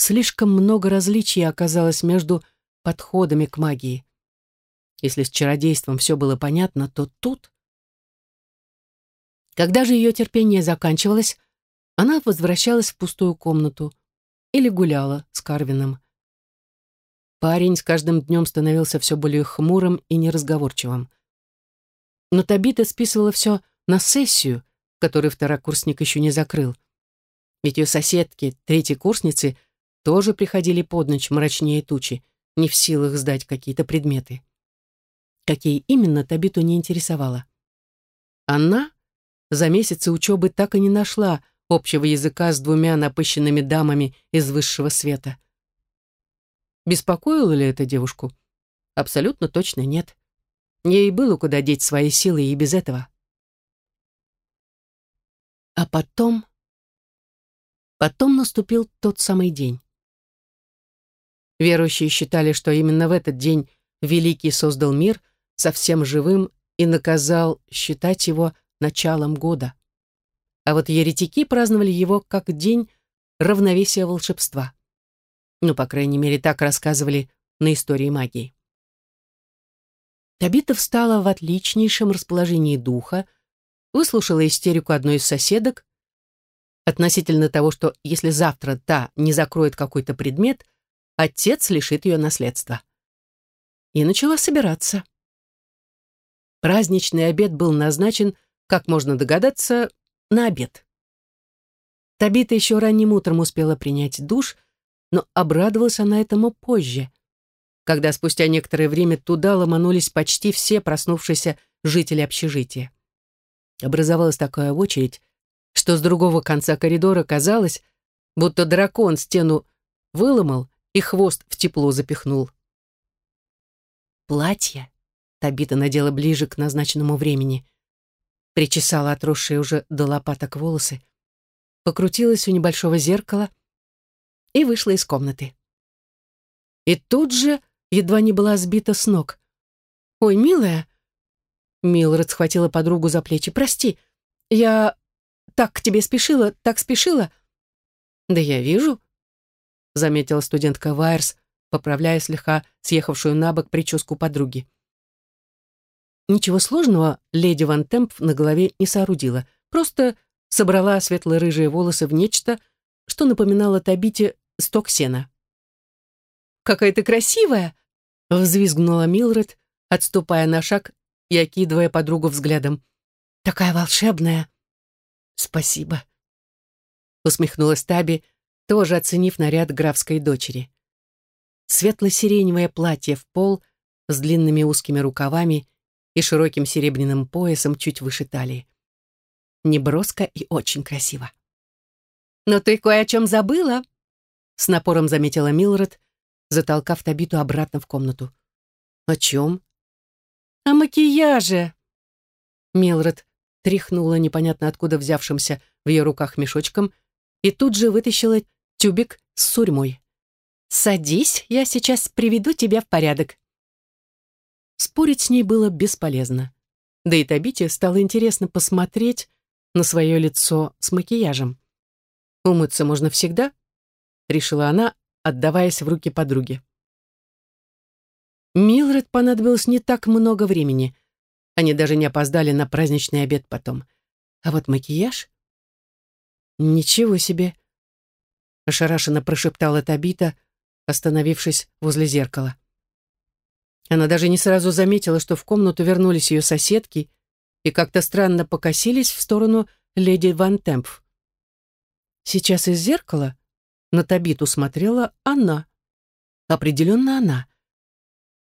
Слишком много различий оказалось между подходами к магии. Если с чародейством все было понятно, то тут... Когда же ее терпение заканчивалось, она возвращалась в пустую комнату или гуляла с Карвином. Парень с каждым днем становился все более хмурым и неразговорчивым. Но Табита списывала все на сессию, которую второкурсник еще не закрыл. Ведь ее соседки, третьей курсницы, тоже приходили под ночь мрачнее тучи, не в силах сдать какие-то предметы. Какие именно, Табиту не интересовало. Она за месяцы учебы так и не нашла общего языка с двумя напыщенными дамами из высшего света. Беспокоило ли это девушку? Абсолютно точно нет. Ей было куда деть свои силы и без этого. А потом... Потом наступил тот самый день. Верующие считали, что именно в этот день Великий создал мир совсем живым и наказал считать его началом года. А вот еретики праздновали его как день равновесия волшебства. Ну, по крайней мере, так рассказывали на истории магии. Табита встала в отличнейшем расположении духа, выслушала истерику одной из соседок относительно того, что если завтра та не закроет какой-то предмет, отец лишит ее наследства. И начала собираться. Праздничный обед был назначен, как можно догадаться, на обед. Табита еще ранним утром успела принять душ, но обрадовалась она этому позже, когда спустя некоторое время туда ломанулись почти все проснувшиеся жители общежития. Образовалась такая очередь, что с другого конца коридора казалось, будто дракон стену выломал и хвост в тепло запихнул. Платье Табита надела ближе к назначенному времени. Причесала отросшие уже до лопаток волосы, покрутилась у небольшого зеркала и вышла из комнаты. И тут же едва не была сбита с ног. «Ой, милая!» Милред схватила подругу за плечи. «Прости, я так к тебе спешила, так спешила». «Да я вижу», — заметила студентка Вайерс, поправляя слегка съехавшую на бок прическу подруги. Ничего сложного леди Ван Темп на голове не соорудила, просто собрала светло-рыжие волосы в нечто, что напоминало Табите сток сена. «Какая ты красивая!» — взвизгнула Милред, отступая на шаг и окидывая подругу взглядом. «Такая волшебная!» «Спасибо!» — усмехнулась Таби, тоже оценив наряд графской дочери. Светло-сиреневое платье в пол с длинными узкими рукавами и широким серебряным поясом чуть выше талии. Неброско и очень красиво. «Но ты кое о чем забыла», — с напором заметила Милред, затолкав Табиту обратно в комнату. «О чем?» «О макияже!» Милред тряхнула непонятно откуда взявшимся в ее руках мешочком и тут же вытащила тюбик с сурьмой. «Садись, я сейчас приведу тебя в порядок». Спорить с ней было бесполезно. Да и Табите стало интересно посмотреть на свое лицо с макияжем. «Умыться можно всегда», — решила она, отдаваясь в руки подруги. Милред понадобилось не так много времени. Они даже не опоздали на праздничный обед потом. А вот макияж... «Ничего себе!» — ошарашенно прошептала Табита, остановившись возле зеркала. Она даже не сразу заметила, что в комнату вернулись ее соседки и как-то странно покосились в сторону леди Ван Темпф. Сейчас из зеркала на Табиту смотрела она. Определенно она.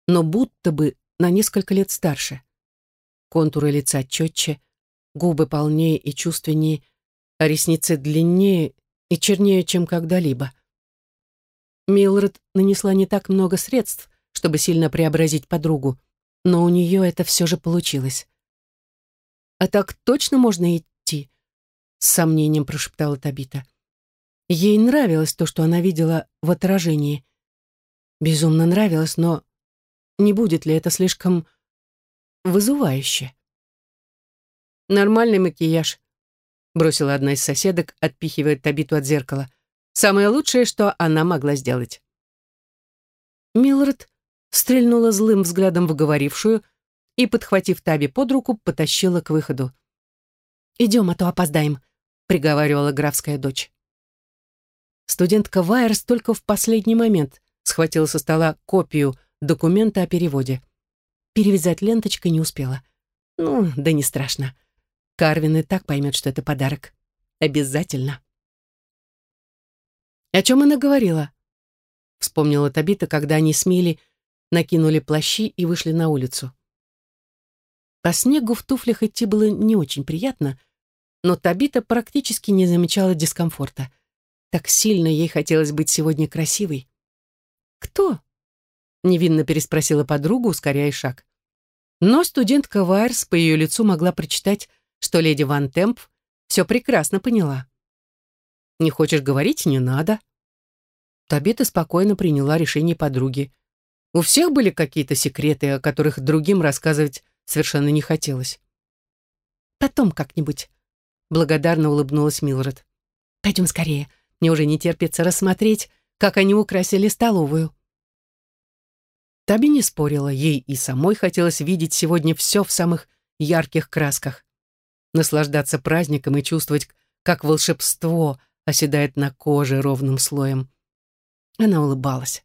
Но будто бы на несколько лет старше. Контуры лица четче, губы полнее и чувственнее, а ресницы длиннее и чернее, чем когда-либо. Милред нанесла не так много средств, чтобы сильно преобразить подругу, но у нее это все же получилось. «А так точно можно идти?» — с сомнением прошептала Табита. Ей нравилось то, что она видела в отражении. Безумно нравилось, но не будет ли это слишком вызывающе? «Нормальный макияж», — бросила одна из соседок, отпихивая Табиту от зеркала. «Самое лучшее, что она могла сделать». Милред стрельнула злым взглядом в говорившую и, подхватив Таби под руку, потащила к выходу. «Идем, а то опоздаем», — приговаривала графская дочь. Студентка Вайерс только в последний момент схватила со стола копию документа о переводе. Перевязать ленточкой не успела. Ну, да не страшно. Карвин и так поймет, что это подарок. Обязательно. О чем она говорила? Вспомнила Табита, когда они с Мили накинули плащи и вышли на улицу. По снегу в туфлях идти было не очень приятно, но Табита практически не замечала дискомфорта. Так сильно ей хотелось быть сегодня красивой. «Кто?» — невинно переспросила подруга, ускоряя шаг. Но студентка Вайерс по ее лицу могла прочитать что леди Ван Темп все прекрасно поняла. «Не хочешь говорить? Не надо». Табита спокойно приняла решение подруги. У всех были какие-то секреты, о которых другим рассказывать совершенно не хотелось. «Потом как-нибудь», — благодарно улыбнулась Милред. «Пойдем скорее, мне уже не терпится рассмотреть, как они украсили столовую». Таби не спорила, ей и самой хотелось видеть сегодня все в самых ярких красках наслаждаться праздником и чувствовать, как волшебство оседает на коже ровным слоем. Она улыбалась.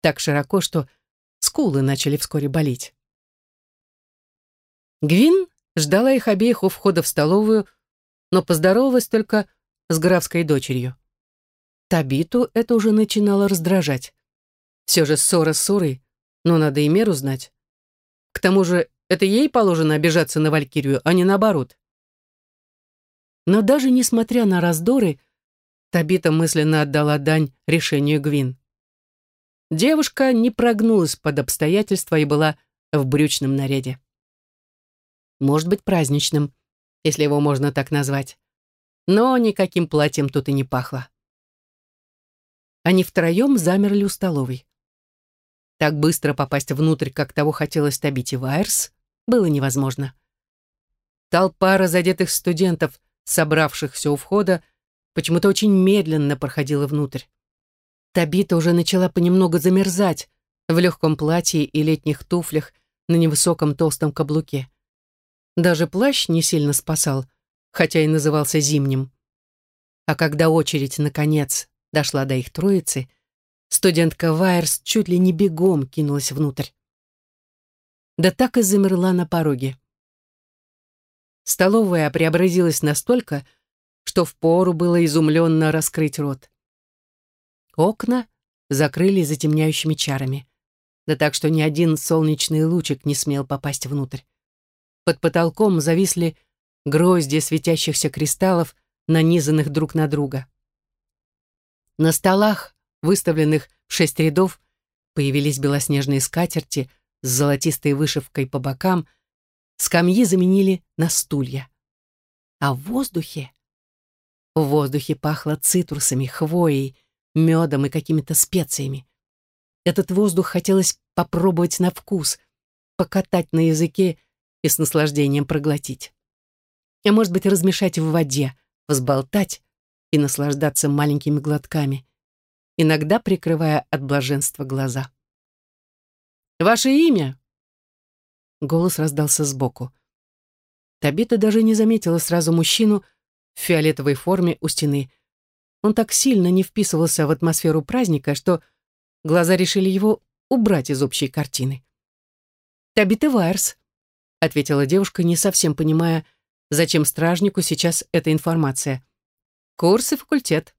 Так широко, что скулы начали вскоре болеть. Гвин ждала их обеих у входа в столовую, но поздоровалась только с графской дочерью. Табиту это уже начинало раздражать. Все же ссора ссорой, но надо и меру знать. К тому же это ей положено обижаться на Валькирию, а не наоборот. Но даже несмотря на раздоры, Табита мысленно отдала дань решению Гвин. Девушка не прогнулась под обстоятельства и была в брючном наряде. Может быть, праздничным, если его можно так назвать. Но никаким платьем тут и не пахло. Они втроем замерли у столовой. Так быстро попасть внутрь, как того хотелось Табите Вайерс, было невозможно. Толпа разодетых студентов собравшихся у входа, почему-то очень медленно проходила внутрь. Табита уже начала понемногу замерзать в легком платье и летних туфлях на невысоком толстом каблуке. Даже плащ не сильно спасал, хотя и назывался зимним. А когда очередь, наконец, дошла до их троицы, студентка Вайерс чуть ли не бегом кинулась внутрь. Да так и замерла на пороге. Столовая преобразилась настолько, что впору было изумленно раскрыть рот. Окна закрыли затемняющими чарами, да так, что ни один солнечный лучик не смел попасть внутрь. Под потолком зависли грозди светящихся кристаллов, нанизанных друг на друга. На столах, выставленных в шесть рядов, появились белоснежные скатерти с золотистой вышивкой по бокам, скамьи заменили на стулья. А в воздухе... В воздухе пахло цитрусами, хвоей, медом и какими-то специями. Этот воздух хотелось попробовать на вкус, покатать на языке и с наслаждением проглотить. А может быть, размешать в воде, взболтать и наслаждаться маленькими глотками, иногда прикрывая от блаженства глаза. «Ваше имя?» Голос раздался сбоку. Табита даже не заметила сразу мужчину в фиолетовой форме у стены. Он так сильно не вписывался в атмосферу праздника, что глаза решили его убрать из общей картины. «Табита Вайерс», — ответила девушка, не совсем понимая, зачем стражнику сейчас эта информация. «Курс и факультет».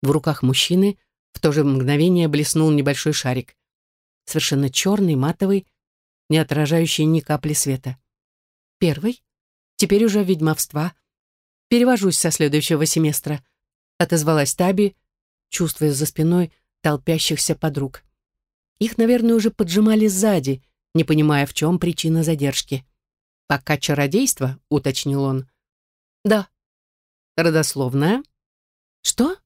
В руках мужчины в то же мгновение блеснул небольшой шарик. Совершенно черный, матовый, не отражающий ни капли света. Первый. Теперь уже ведьмовства. Перевожусь со следующего семестра. Отозвалась Таби, чувствуя за спиной толпящихся подруг. Их, наверное, уже поджимали сзади, не понимая, в чем причина задержки. «Пока чародейство», — уточнил он. «Да». «Родословная?» «Что?»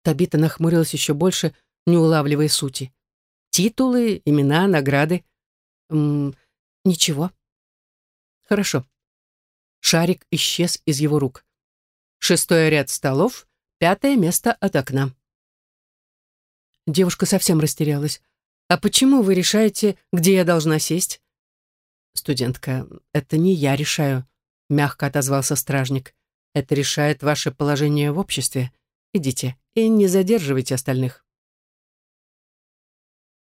Табита нахмурилась еще больше, не улавливая сути. «Титулы, имена, награды?» М «Ничего». «Хорошо». Шарик исчез из его рук. Шестой ряд столов, пятое место от окна. Девушка совсем растерялась. «А почему вы решаете, где я должна сесть?» «Студентка, это не я решаю», — мягко отозвался стражник. «Это решает ваше положение в обществе. Идите и не задерживайте остальных».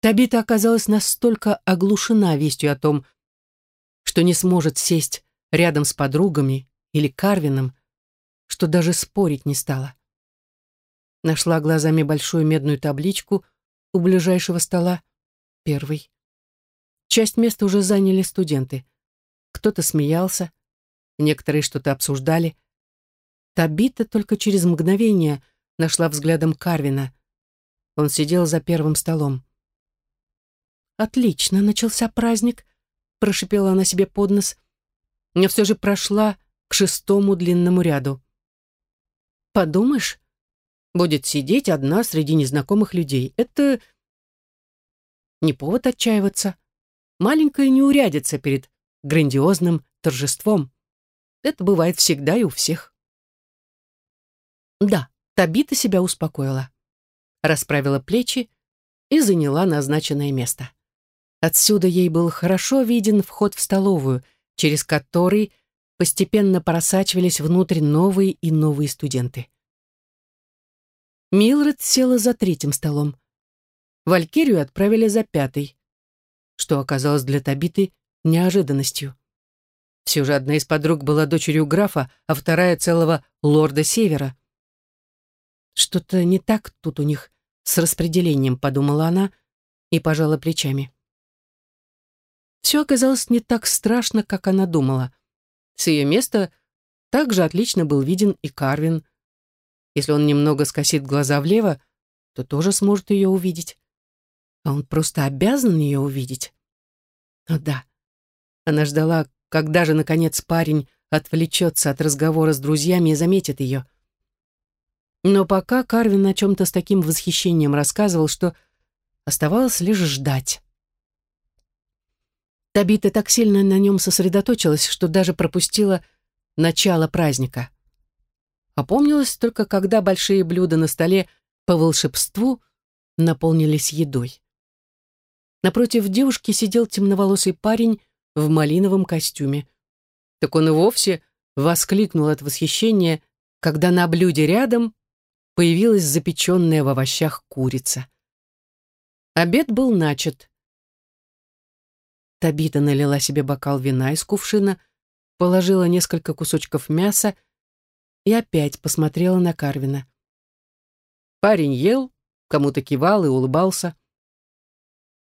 Табита оказалась настолько оглушена вестью о том, что не сможет сесть рядом с подругами или Карвином, что даже спорить не стала. Нашла глазами большую медную табличку у ближайшего стола. Первый. Часть места уже заняли студенты. Кто-то смеялся, некоторые что-то обсуждали. Табита только через мгновение нашла взглядом Карвина. Он сидел за первым столом. «Отлично, начался праздник», — прошипела она себе под нос, но все же прошла к шестому длинному ряду. «Подумаешь, будет сидеть одна среди незнакомых людей. Это не повод отчаиваться. Маленькая неурядица перед грандиозным торжеством. Это бывает всегда и у всех. Да, Табита себя успокоила. Расправила плечи и заняла назначенное место. Отсюда ей был хорошо виден вход в столовую, через который постепенно просачивались внутрь новые и новые студенты. Милред села за третьим столом. Валькирию отправили за пятый, что оказалось для Табиты неожиданностью. Все же одна из подруг была дочерью графа, а вторая целого лорда Севера. Что-то не так тут у них с распределением, подумала она и пожала плечами. Все оказалось не так страшно, как она думала. С ее места также отлично был виден и Карвин, если он немного скосит глаза влево, то тоже сможет ее увидеть. А он просто обязан ее увидеть. Ну да. Она ждала, когда же, наконец, парень отвлечется от разговора с друзьями и заметит ее. Но пока Карвин о чем-то с таким восхищением рассказывал, что оставалось лишь ждать. Табита так сильно на нем сосредоточилась, что даже пропустила начало праздника. Опомнилась только, когда большие блюда на столе по волшебству наполнились едой. Напротив девушки сидел темноволосый парень в малиновом костюме. Так он и вовсе воскликнул от восхищения, когда на блюде рядом появилась запеченная в овощах курица. Обед был начат. Табита налила себе бокал вина из кувшина, положила несколько кусочков мяса и опять посмотрела на Карвина. Парень ел, кому-то кивал и улыбался.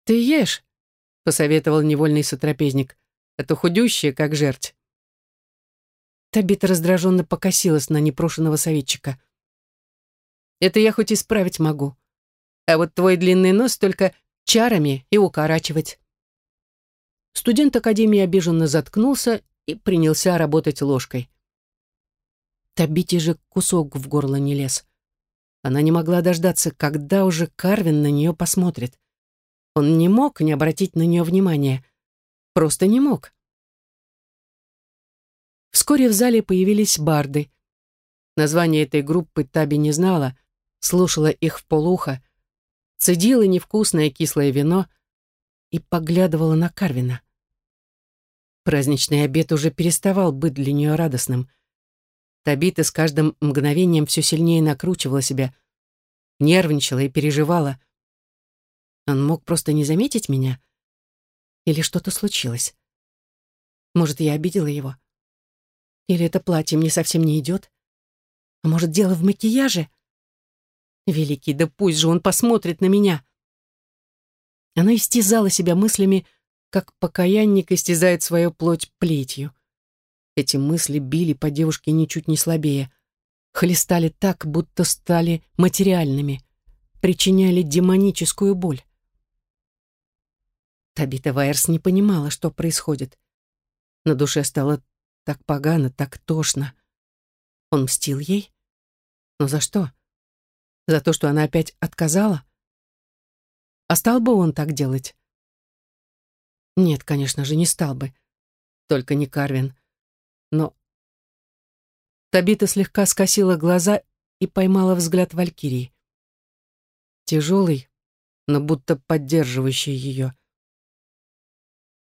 «Ты ешь», — посоветовал невольный сотрапезник. а то худющая, как жерть. Табита раздраженно покосилась на непрошенного советчика. «Это я хоть исправить могу. А вот твой длинный нос только чарами и укорачивать». Студент Академии обиженно заткнулся и принялся работать ложкой. Табите же кусок в горло не лез. Она не могла дождаться, когда уже Карвин на нее посмотрит. Он не мог не обратить на нее внимания. Просто не мог. Вскоре в зале появились барды. Название этой группы Таби не знала, слушала их в полухо, цедила невкусное кислое вино и поглядывала на Карвина. Праздничный обед уже переставал быть для нее радостным. Табита с каждым мгновением все сильнее накручивала себя, нервничала и переживала. Он мог просто не заметить меня? Или что-то случилось? Может, я обидела его? Или это платье мне совсем не идет? А может, дело в макияже? Великий, да пусть же он посмотрит на меня. Она истязала себя мыслями, как покаянник истязает свою плоть плетью. Эти мысли били по девушке ничуть не слабее, хлестали так, будто стали материальными, причиняли демоническую боль. Табита Вайерс не понимала, что происходит. На душе стало так погано, так тошно. Он мстил ей? Но за что? За то, что она опять отказала? А стал бы он так делать? Нет, конечно же, не стал бы. Только не Карвин. Но... Табита слегка скосила глаза и поймала взгляд Валькирии. Тяжелый, но будто поддерживающий ее.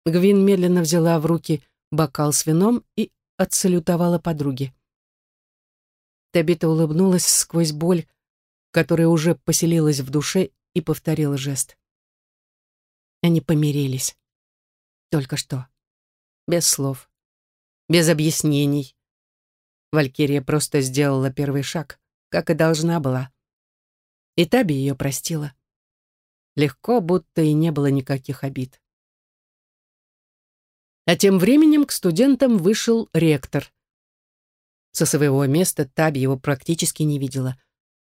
Гвин медленно взяла в руки бокал с вином и отсалютовала подруге. Табита улыбнулась сквозь боль, которая уже поселилась в душе, и повторила жест. Они помирились. Только что. Без слов. Без объяснений. Валькирия просто сделала первый шаг, как и должна была. И Таби ее простила. Легко, будто и не было никаких обид. А тем временем к студентам вышел ректор. Со своего места Таби его практически не видела.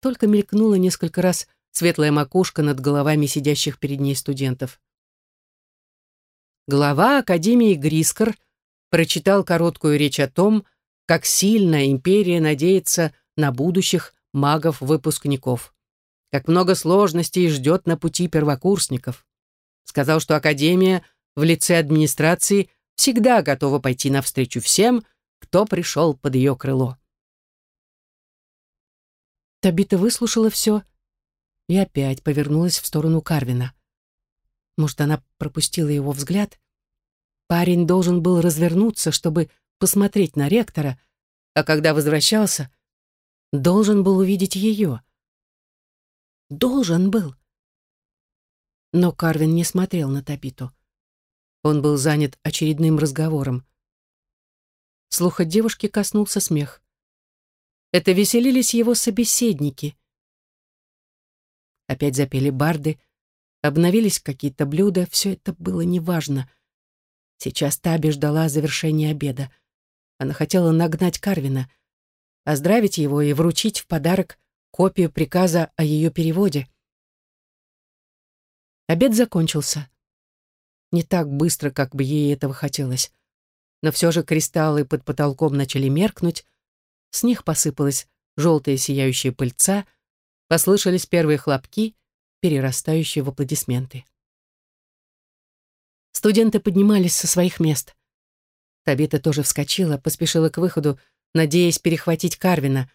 Только мелькнула несколько раз светлая макушка над головами сидящих перед ней студентов. Глава Академии Грискор прочитал короткую речь о том, как сильно империя надеется на будущих магов-выпускников, как много сложностей ждет на пути первокурсников. Сказал, что Академия в лице администрации – всегда готова пойти навстречу всем, кто пришел под ее крыло. Табита выслушала все и опять повернулась в сторону Карвина. Может, она пропустила его взгляд? Парень должен был развернуться, чтобы посмотреть на ректора, а когда возвращался, должен был увидеть ее. Должен был. Но Карвин не смотрел на Табиту. Он был занят очередным разговором. Слуха девушки коснулся смех. Это веселились его собеседники. Опять запели барды, обновились какие-то блюда, все это было неважно. Сейчас Таби ждала завершения обеда. Она хотела нагнать Карвина, оздравить его и вручить в подарок копию приказа о ее переводе. Обед закончился. Не так быстро, как бы ей этого хотелось. Но все же кристаллы под потолком начали меркнуть, с них посыпалась желтая сияющая пыльца, послышались первые хлопки, перерастающие в аплодисменты. Студенты поднимались со своих мест. Табита тоже вскочила, поспешила к выходу, надеясь перехватить Карвина.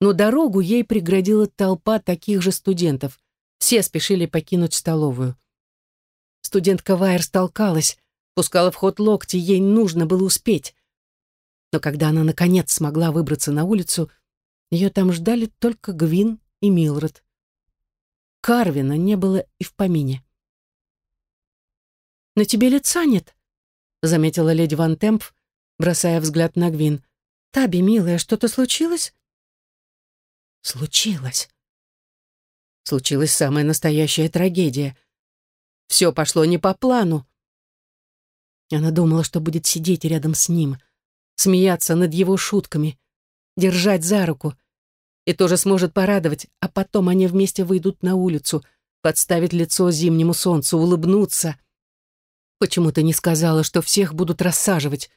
Но дорогу ей преградила толпа таких же студентов. Все спешили покинуть столовую. Студентка Вайер толкалась, пускала в ход локти, ей нужно было успеть. Но когда она, наконец, смогла выбраться на улицу, ее там ждали только Гвин и Милред. Карвина не было и в помине. «На тебе лица нет», — заметила леди Ван Темп, бросая взгляд на Гвин. «Таби, милая, что-то случилось?» «Случилось. Случилась самая настоящая трагедия. Все пошло не по плану. Она думала, что будет сидеть рядом с ним, смеяться над его шутками, держать за руку, и тоже сможет порадовать, а потом они вместе выйдут на улицу, подставить лицо зимнему солнцу, улыбнуться. «Почему ты не сказала, что всех будут рассаживать?»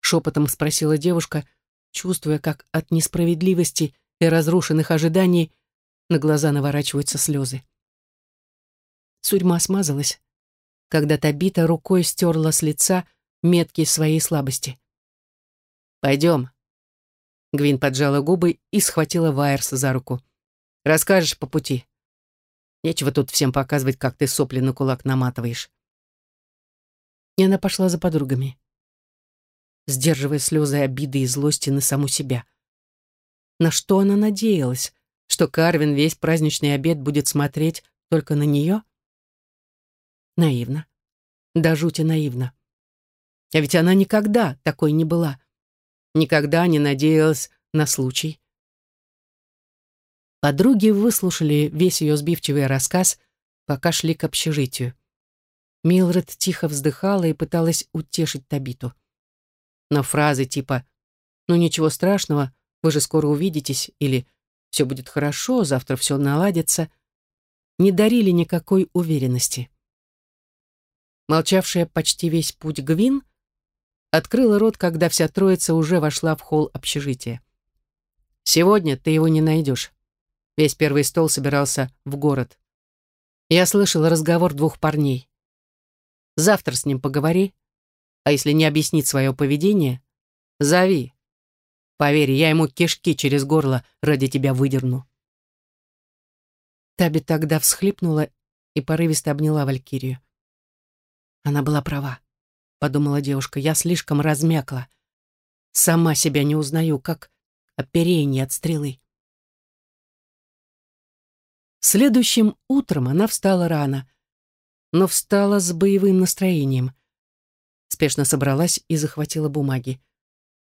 шепотом спросила девушка, чувствуя, как от несправедливости и разрушенных ожиданий на глаза наворачиваются слезы. Сурьма смазалась, когда Табита рукой стерла с лица метки своей слабости. «Пойдем». Гвин поджала губы и схватила Вайерса за руку. «Расскажешь по пути. Нечего тут всем показывать, как ты сопли на кулак наматываешь». И она пошла за подругами, сдерживая слезы обиды и злости на саму себя. На что она надеялась? Что Карвин весь праздничный обед будет смотреть только на нее? Наивно. Да жути наивно. А ведь она никогда такой не была. Никогда не надеялась на случай. Подруги выслушали весь ее сбивчивый рассказ, пока шли к общежитию. Милред тихо вздыхала и пыталась утешить Табиту. Но фразы типа «Ну ничего страшного, вы же скоро увидитесь» или «Все будет хорошо, завтра все наладится» не дарили никакой уверенности. Молчавшая почти весь путь Гвин открыла рот, когда вся троица уже вошла в холл общежития. «Сегодня ты его не найдешь. Весь первый стол собирался в город. Я слышал разговор двух парней. Завтра с ним поговори, а если не объяснит свое поведение, зови. Поверь, я ему кишки через горло ради тебя выдерну». Таби тогда всхлипнула и порывисто обняла Валькирию. Она была права, подумала девушка, я слишком размякла. Сама себя не узнаю, как оперение от стрелы. Следующим утром она встала рано, но встала с боевым настроением. Спешно собралась и захватила бумаги.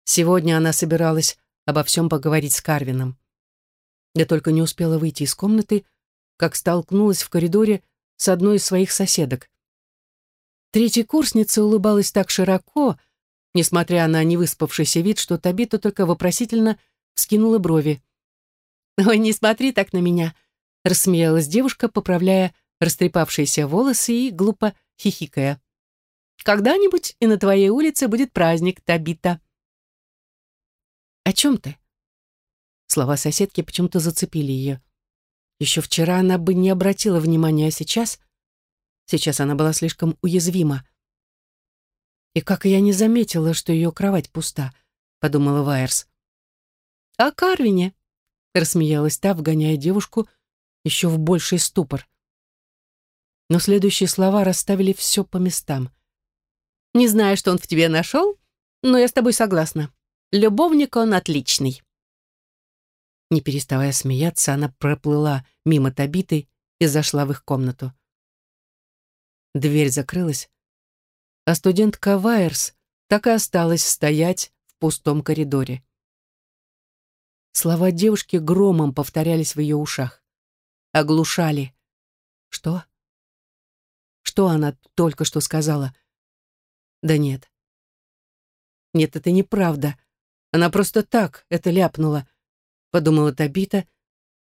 Сегодня она собиралась обо всем поговорить с Карвином. Я только не успела выйти из комнаты, как столкнулась в коридоре с одной из своих соседок. Третья курсница улыбалась так широко, несмотря на невыспавшийся вид, что Табита только вопросительно вскинула брови. «Ой, не смотри так на меня!» — рассмеялась девушка, поправляя растрепавшиеся волосы и глупо хихикая. «Когда-нибудь и на твоей улице будет праздник, Табита». «О чем ты?» Слова соседки почему-то зацепили ее. Еще вчера она бы не обратила внимания, а сейчас Сейчас она была слишком уязвима. «И как я не заметила, что ее кровать пуста», — подумала Вайерс. «О Карвине», — рассмеялась та, вгоняя девушку еще в больший ступор. Но следующие слова расставили все по местам. «Не знаю, что он в тебе нашел, но я с тобой согласна. Любовник он отличный». Не переставая смеяться, она проплыла мимо Табиты и зашла в их комнату. Дверь закрылась, а студентка Вайерс так и осталась стоять в пустом коридоре. Слова девушки громом повторялись в ее ушах. Оглушали. Что? Что она только что сказала? Да нет. Нет, это неправда. Она просто так это ляпнула, подумала Табита,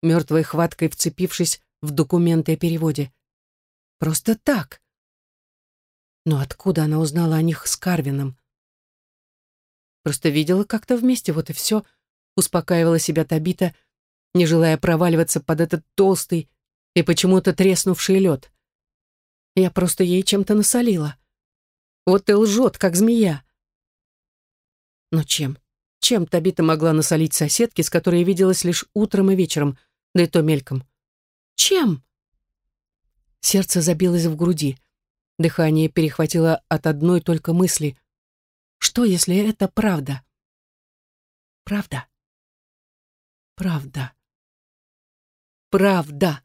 мертвой хваткой вцепившись в документы о переводе. Просто так. Но откуда она узнала о них с Карвином? Просто видела как-то вместе, вот и все. Успокаивала себя Табита, не желая проваливаться под этот толстый и почему-то треснувший лед. Я просто ей чем-то насолила. Вот и лжет, как змея. Но чем? Чем Табита могла насолить соседке, с которой виделась лишь утром и вечером, да и то мельком? Чем? Сердце забилось в груди. Дыхание перехватило от одной только мысли. Что, если это правда? Правда. Правда. Правда.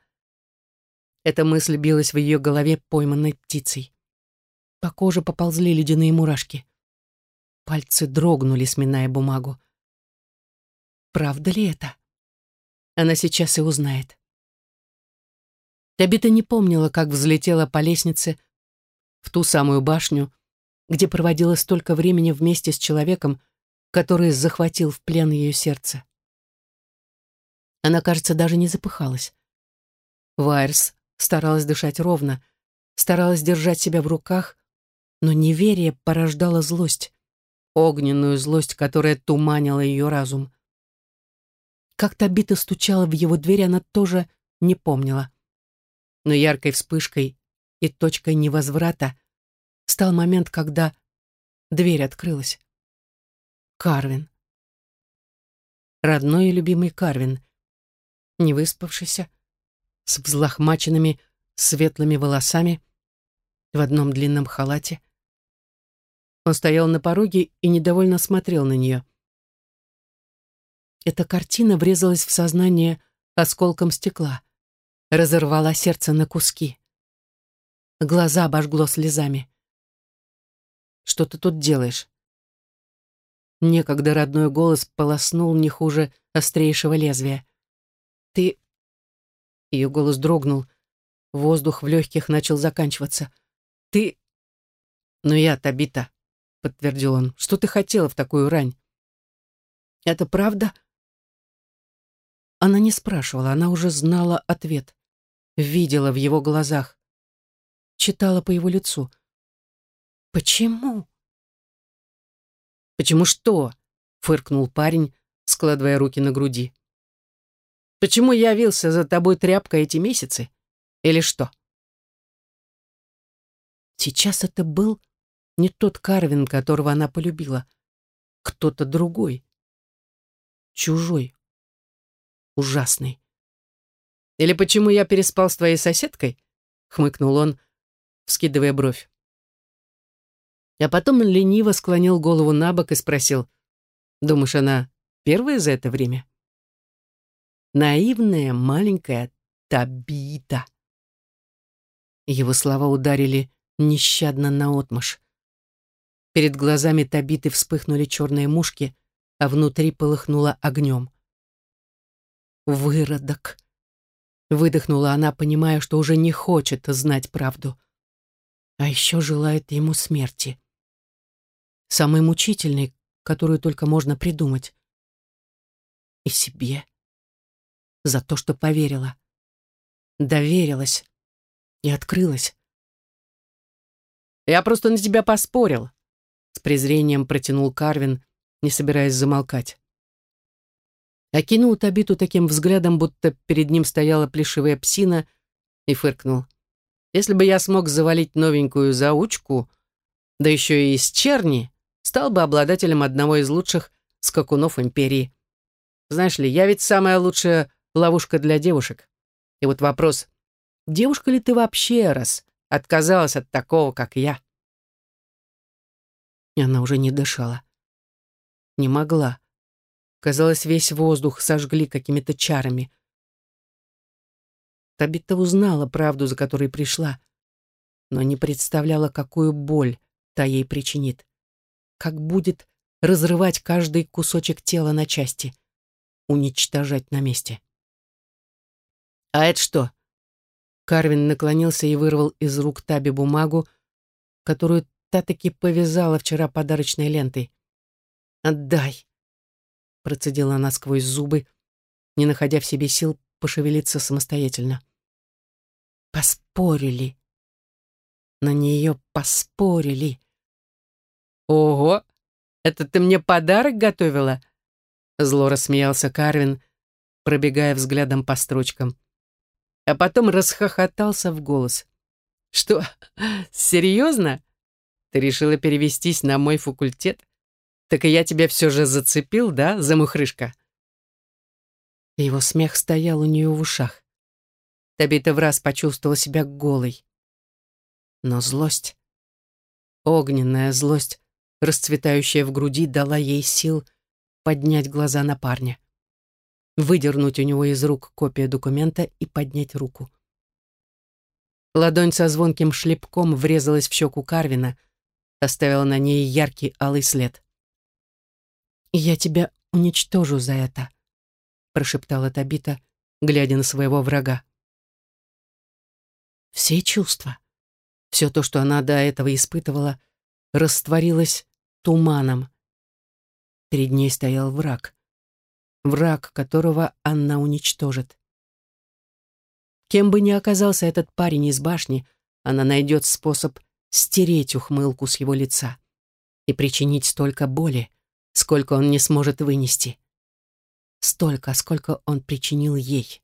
Эта мысль билась в ее голове пойманной птицей. По коже поползли ледяные мурашки. Пальцы дрогнули, сминая бумагу. Правда ли это? Она сейчас и узнает. Табита не помнила, как взлетела по лестнице, в ту самую башню, где проводила столько времени вместе с человеком, который захватил в плен ее сердце. Она, кажется, даже не запыхалась. Вайерс старалась дышать ровно, старалась держать себя в руках, но неверие порождало злость, огненную злость, которая туманила ее разум. Как Табита стучала в его дверь, она тоже не помнила. Но яркой вспышкой и точкой невозврата стал момент, когда дверь открылась. Карвин. Родной и любимый Карвин. Не выспавшийся, с взлохмаченными светлыми волосами, в одном длинном халате. Он стоял на пороге и недовольно смотрел на нее. Эта картина врезалась в сознание осколком стекла, разорвала сердце на куски. Глаза обожгло слезами. «Что ты тут делаешь?» Некогда родной голос полоснул не хуже острейшего лезвия. «Ты...» Ее голос дрогнул. Воздух в легких начал заканчиваться. «Ты...» «Ну я, Табита», — подтвердил он. «Что ты хотела в такую рань?» «Это правда?» Она не спрашивала, она уже знала ответ. Видела в его глазах. Читала по его лицу. «Почему?» «Почему что?» — фыркнул парень, складывая руки на груди. «Почему я явился за тобой тряпкой эти месяцы? Или что?» Сейчас это был не тот Карвин, которого она полюбила. Кто-то другой. Чужой ужасный. «Или почему я переспал с твоей соседкой?» — хмыкнул он, вскидывая бровь. А потом лениво склонил голову на бок и спросил, «Думаешь, она первая за это время?» Наивная маленькая Табита. Его слова ударили нещадно наотмашь. Перед глазами Табиты вспыхнули черные мушки, а внутри полыхнуло огнем. Выродок. Выдохнула она, понимая, что уже не хочет знать правду. А еще желает ему смерти. Самой мучительной, которую только можно придумать. И себе. За то, что поверила. Доверилась. И открылась. «Я просто на тебя поспорил», — с презрением протянул Карвин, не собираясь замолкать окинул Табиту таким взглядом, будто перед ним стояла плешивая псина, и фыркнул. «Если бы я смог завалить новенькую заучку, да еще и из черни, стал бы обладателем одного из лучших скакунов империи. Знаешь ли, я ведь самая лучшая ловушка для девушек. И вот вопрос, девушка ли ты вообще, раз отказалась от такого, как я?» И она уже не дышала. Не могла. Казалось, весь воздух сожгли какими-то чарами. Табита узнала правду, за которой пришла, но не представляла, какую боль та ей причинит. Как будет разрывать каждый кусочек тела на части, уничтожать на месте. «А это что?» Карвин наклонился и вырвал из рук Таби бумагу, которую та таки повязала вчера подарочной лентой. «Отдай!» процедила она сквозь зубы, не находя в себе сил пошевелиться самостоятельно. Поспорили. На нее поспорили. «Ого! Это ты мне подарок готовила?» Зло рассмеялся Карвин, пробегая взглядом по строчкам. А потом расхохотался в голос. «Что, серьезно? Ты решила перевестись на мой факультет? Так и я тебя все же зацепил, да, замухрышка?» Его смех стоял у нее в ушах. Табита в раз почувствовала себя голой. Но злость, огненная злость, расцветающая в груди, дала ей сил поднять глаза на парня, выдернуть у него из рук копию документа и поднять руку. Ладонь со звонким шлепком врезалась в щеку Карвина, оставила на ней яркий алый след. «Я тебя уничтожу за это», — прошептала Табита, глядя на своего врага. Все чувства, все то, что она до этого испытывала, растворилась туманом. Перед ней стоял враг. Враг, которого она уничтожит. Кем бы ни оказался этот парень из башни, она найдет способ стереть ухмылку с его лица и причинить столько боли, сколько он не сможет вынести. Столько, сколько он причинил ей.